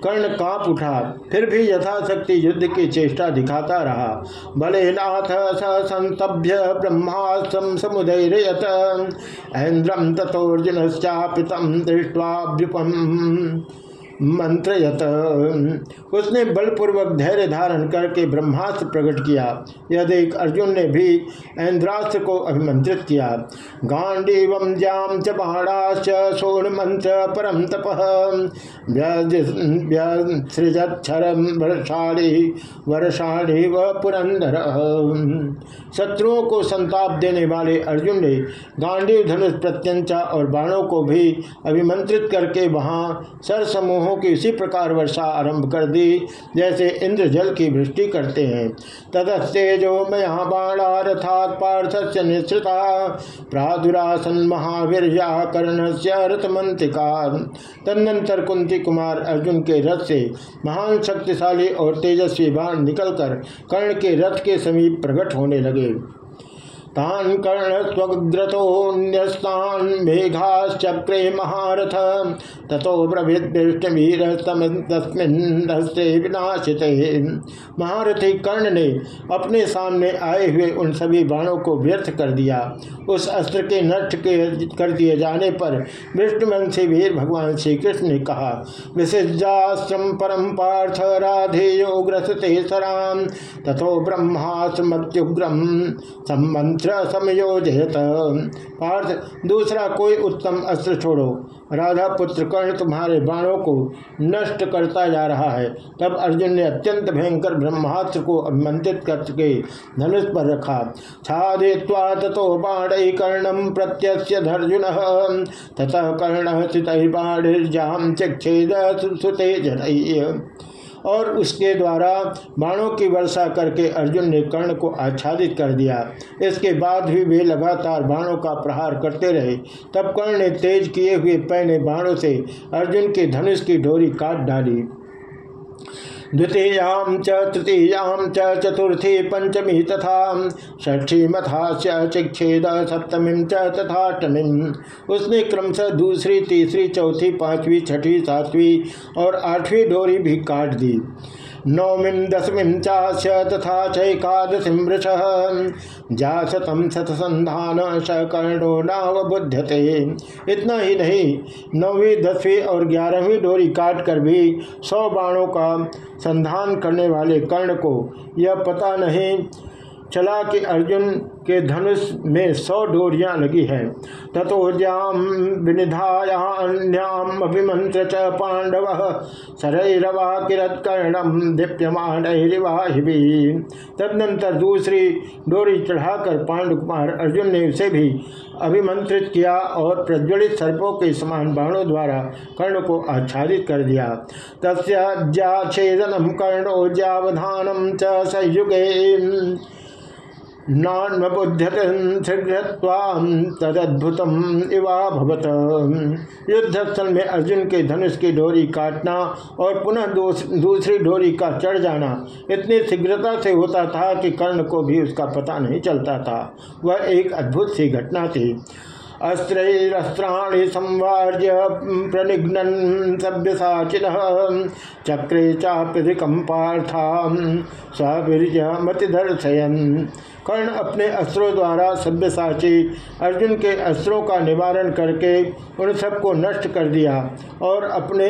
कर्ण काँप उठा, फिर भी यथाशक्ति युद्ध की चेष्टा दिखाता रहा। बले नाथ संतभ्य ब्रह्मास्त्रम समुदयत तथोर्जुन दृष्टवाभ्युपम मंत्रयत उसने बलपूर्वक धैर्य धारण करके ब्रह्मास्त्र प्रकट किया। यह देख अर्जुन ने भी इंद्रास्त्र को अभिमंत्रित किया, गांडीव जाम च बाणाश्च सोन मंत्र परम तप सृजक्षरम वर्षाणी वर्षाणी व पुरंदर। शत्रुओं को संताप देने वाले अर्जुन ने गांडीव धनुष प्रत्यंचा और बाणों को भी अभिमंत्रित करके वहाँ सरसमूह ग्रहों की इसी प्रकार वर्षा आरंभ कर दी, जैसे इंद्र जल की वृष्टि करते हैं। तदस्तेजो मया बाणारथात पार्थ से निश्चिता प्रादुरासन महावीर कर्ण से रथमंत्रिका तदनंतर कुंती कुमार अर्जुन के रथ से महान शक्तिशाली और तेजस्वी बाण निकलकर कर्ण के रथ के समीप प्रकट होने लगे। तान कर्ण स्वग्रतोन्यस्तान मेघाश्चक्रे महारथ। तथो प्रभृतवीर विनाशित। महारथी कर्ण ने अपने सामने आए हुए उन सभी बाणों को व्यर्थ कर दिया। उस अस्त्र के नष्ट के कर दिए जाने पर विष्णुमन से वीर भगवान श्री कृष्ण ने कहा विशिजाश्रम परम पार्थ राधे योग्रसते सराम। तथो ब्रह्मास्त्रमत्युग्रम सम्मंत्र समयोजयत पार्थ, दूसरा कोई उत्तम अस्त्र छोड़ो। राधा पुत्र कर्ण तुम्हारे बाणों को नष्ट करता जा रहा है। तब अर्जुन ने अत्यंत भयंकर ब्रह्मास्त्र को अभिमंत्रित करके धनुष पर रखा। छादित्वा तथो बाण कर्णम प्रत्यक्ष धर्जुन। ततः कर्ण स्थित बाणिर्जाम चक्षेद सुतेज और उसके द्वारा बाणों की वर्षा करके अर्जुन ने कर्ण को आच्छादित कर दिया। इसके बाद भी वे लगातार बाणों का प्रहार करते रहे। तब कर्ण ने तेज किए हुए पहने बाणों से अर्जुन के धनुष की डोरी काट डाली। द्वितीयां च, तृतीयां च, चतुर्थी पंचमी तथा षठी मथा चिक्षेद सप्तमी च तथाष्टमी। उसने क्रमशः दूसरी, तीसरी, चौथी, पांचवी, छठी, सातवीं और आठवीं डोरी भी काट दी। नौमीं दसमीं चाश तथा चैकादशीं वृष जासतम सतसंधान सकर्णो नावबुध्यते। इतना ही नहीं, नौवीं, दसवीं और ग्यारहवीं डोरी काट कर भी सौ बाणों का संधान करने वाले कर्ण को यह पता नहीं चला कि अर्जुन के धनुष में सौ डोरियाँ लगी हैं। तथोज्याम विनिधायाम अभिमंत्र च पांडव सरैरवा किरत कर्णम दीप्यमान तदनंतर दूसरी डोरी चढ़ाकर पांडुकुमार अर्जुन ने उसे भी अभिमंत्रित किया और प्रज्वलित सर्पों के समान बाणों द्वारा कर्ण को आच्छादित कर दिया। तस्छेदनम कर्णो ज्यावधानम च संयुगे। तदद्भुतम इवा भवत। युद्धस्थल में अर्जुन के धनुष की डोरी काटना और पुनः दूसरी डोरी का चढ़ जाना इतनी शीघ्रता से होता था कि कर्ण को भी उसका पता नहीं चलता था। वह एक अद्भुत सी घटना थी। अस्त्रस्त्राणि संवार्य प्रनिघ्नन् सभ्यसाचिन चक्रे चाप्यधिकम पार्था मतिदर्शयन कर्ण अपने अस्त्रों द्वारा सभ्यसाची अर्जुन के अस्त्रों का निवारण करके उन सबको नष्ट कर दिया और अपने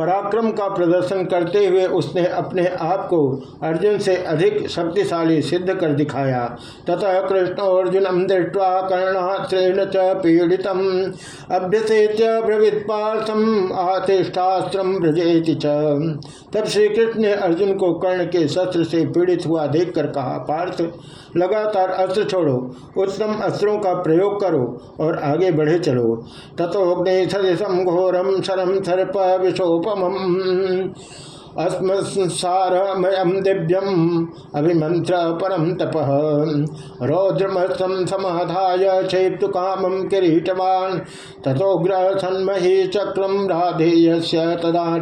पराक्रम का प्रदर्शन करते हुए उसने अपने आप को अर्जुन से अधिक शक्तिशाली सिद्ध कर दिखाया। ततः कृष्ण अर्जुन दृष्टवा कर्णाश्रेण च पीड़ित अभ्यसेत ब्रवीत्पार्थम आतिष्ठास्त्र ब्रजेति च। तब श्री कृष्ण ने अर्जुन को कर्ण के शस्त्र से पीड़ित हुआ देखकर कहा, पार्थ, लगातार अस्त्र छोड़ो, उत्तम अस्त्रों का प्रयोग करो और आगे बढ़े चलो। तथोग्नि सदृशम घोरम शरम सर्प சோமம் अस्मसारमयम दिव्यम अभिमंत्र परम तप। रौद्रमस्तम समाधाय चैप्तु कामम किरीटवान। तथोग्र सन्मही चक्रम राधेय तदा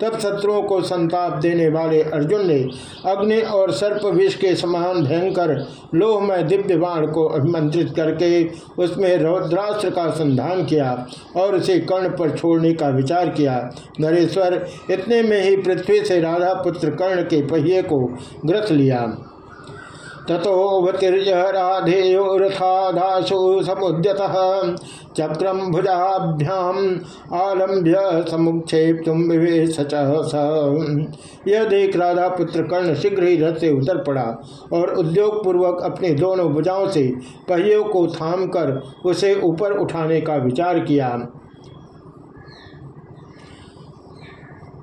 तब शत्रुओं को संताप देने वाले अर्जुन ने अग्नि और सर्प विष के समान भयंकर लोहमय दिव्य बाण को अभिमंत्रित करके उसमें रौद्रास्त्र का संधान किया और उसे कर्ण पर छोड़ने का विचार किया। नरेश्वर, इतने में ही पृथ्वी से राधा पुत्र कर्ण के पहिए को ग्रथ लिया। तथोवतीर्य राधेयोरथादाशु समुद्यत चक्रम भुजाभ्याम आलम्ब्य समुक्षेप तुम विवेश यह देख राधा पुत्र कर्ण शीघ्र ही रथ से उतर पड़ा और उद्योग पूर्वक अपने दोनों भुजाओं से पहियों को थाम कर उसे ऊपर उठाने का विचार किया।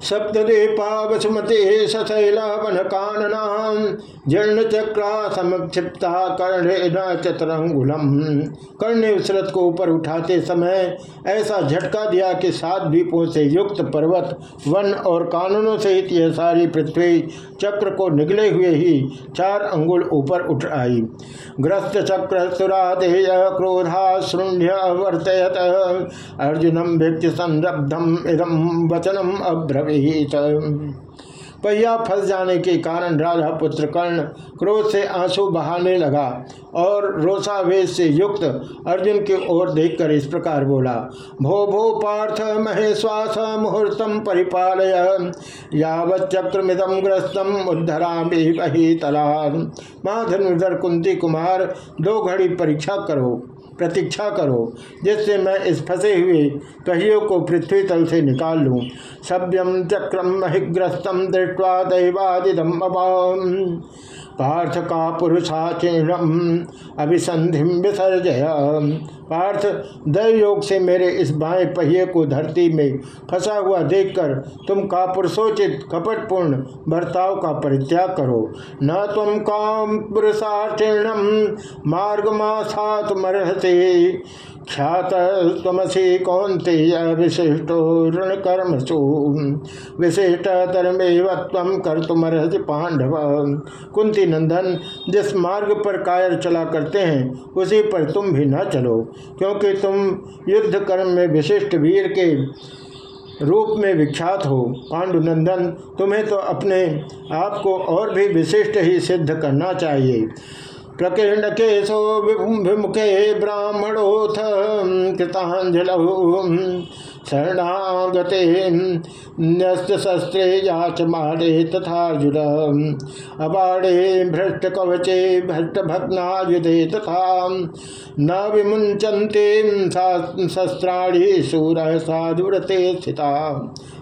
सप्तदीपा वसुमते सशैला वन कानना जीर्ण चक्रा समक्षिप्ता कर्ण चतरंगुलम कर्ण ने उस रथ को ऊपर उठाते समय ऐसा झटका दिया कि सात द्वीपों से युक्त पर्वत, वन और कानूनों सहित यह सारी पृथ्वी चक्र को निगले हुए ही चार अंगुल ऊपर उठ आई। ग्रस्त चक्र सुराधेय क्रोधा शृण्य वर्तयत। अर्जुनम व्यक्ति संरब्धम इदम वचनम अब्रवीत। पहिया फंस जाने के कारण राधा पुत्र कर्ण क्रोध से आँसू बहाने लगा और रोषावेश से युक्त अर्जुन की ओर देखकर इस प्रकार बोला, भो भो, पार्थ महेश्वास मुहूर्तम परिपालय। यावत चक्रमिदम ग्रस्तम उद्धरा वही तला माधनुधर कुंती कुमार, दो घड़ी परीक्षा करो। प्रतीक्षा करो, जिससे मैं इस फंसे हुए कहियों को पृथ्वी तल से निकाल लूँ। सभ्यम चक्रम महिग्रस्तम दृष्टवा दैवादिदम पार्थ का पुरुषाचिणम अभिसंधि विसर्जय। पार्थ दैवयोग से मेरे इस बाएँ पहिए को धरती में फंसा हुआ देखकर तुम का पुरुषोचित कपटपूर्ण बर्ताव का परित्याग करो। न तुम काम पुरुषार्थिणम मार्ग मासात मरहते ख्यात तमसी कौंते विशिष्टो ऋण कर्मसु विशिष्ट धर्मेव तम कर तुम पांडव। कुंती नंदन, जिस मार्ग पर कायर चला करते हैं, उसी पर तुम भी न चलो, क्योंकि तुम युद्ध कर्म में विशिष्ट वीर के रूप में विख्यात हो। पांडुनंदन तुम्हें तो अपने आप को और भी विशिष्ट ही सिद्ध करना चाहिए। प्रकीर्ण केशो विमुखे ब्राह्मणोथ कृतांजल शरणागते न्यस्त्रशस्त्रे याचमाणे तथार्जुन। अबाड़े भ्रष्ट कवचे भ्रष्ट भग्नायुधे तथा न विमुंचन्ते शस्त्राणी सूर साधुरते स्थिता।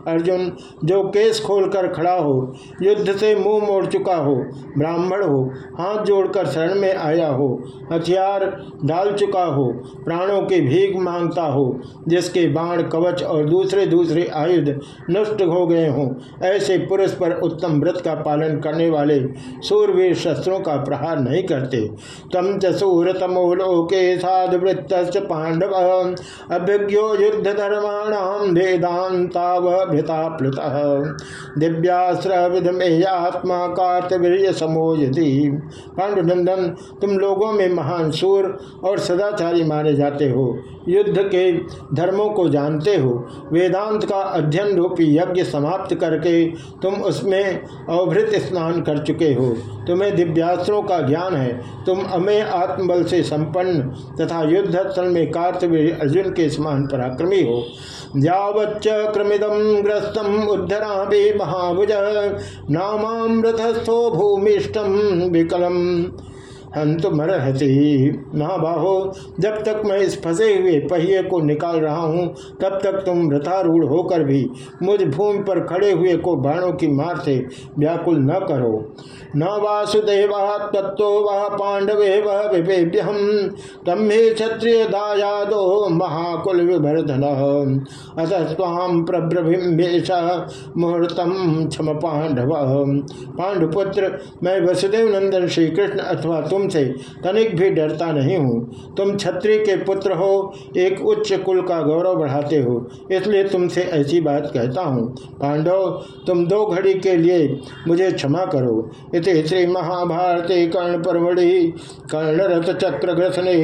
अर्जुन, जो केस खोलकर खड़ा हो, युद्ध से मुँह मोड़ चुका हो, ब्राह्मण हो, हाथ जोड़कर शरण में आया हो, हथियार डाल चुका हो, प्राणों की भीख माँगता हो, जिसके बाण कवच और दूसरे दूसरे आयुध नष्ट हो गए हों। ऐसे पुरुष पर उत्तम व्रत का पालन करने वाले सूरवीर शस्त्रों का प्रहार नहीं करते। तम च सूर तमोलोके साधुवृत्त पांडव अभिज्ञो युद्ध धर्माणाम वेदांताव भृताप्लुत दिव्यास्त्र विधमेयात्मा कार्तवीर्य समो यदि पांडुनंदन, तुम लोगों में महान सूर और सदाचारी माने जाते हो। युद्ध के धर्मों को जानते हो। वेदांत का अध्ययन रूपी यज्ञ समाप्त करके तुम उसमें अवभृत स्नान कर चुके हो। तुम्हें दिव्यास्त्रों का ज्ञान है। तुम अमेय आत्मबल से संपन्न तथा युद्ध स्थल में कार्तवीर अर्जुन के समान पराक्रमी हो। यावच्च क्रमिदम ग्रस्तम उद्धरा भी महाभुज। नामामृतस्थो भूमिष्टम विकलम। हंत मरहती महाबाहो जब तक मैं इस फंसे हुए पहिए को निकाल रहा हूँ, तब तक तुम रथारूढ़ होकर भी मुझ भूमि पर खड़े हुए को बाणों की मार से व्याकुल न करो। न वासुदेव तत्व वह पांडवे वह विभेभ्यम तम्हे क्षत्रिय दायादो महाकुल विभर्धन अतः स्वाम प्रभ्रभिम्बेश मुहूर्तम क्षम पांडव। पांडुपुत्र, मैं वसुदेव नंदन श्री कृष्ण अथवा तुमसे तनिक भी डरता नहीं हूँ। तुम क्षत्रिय के पुत्र हो, एक उच्च कुल का गौरव बढ़ाते हो, इसलिए तुमसे ऐसी बात कहता हूँ। पांडव, तुम दो घड़ी के लिए मुझे क्षमा करो। इति श्री महाभारती कर्ण परमढ़ि कर्णरथ चक्र ग्रसने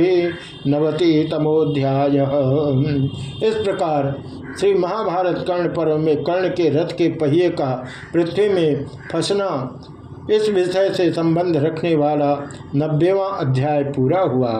नवति तमोध्याय इस प्रकार श्री महाभारत कर्ण पर्व में कर्ण के रथ के पहिए का पृथ्वी में फंसना इस विषय से संबंध रखने वाला नब्बेवा अध्याय पूरा हुआ।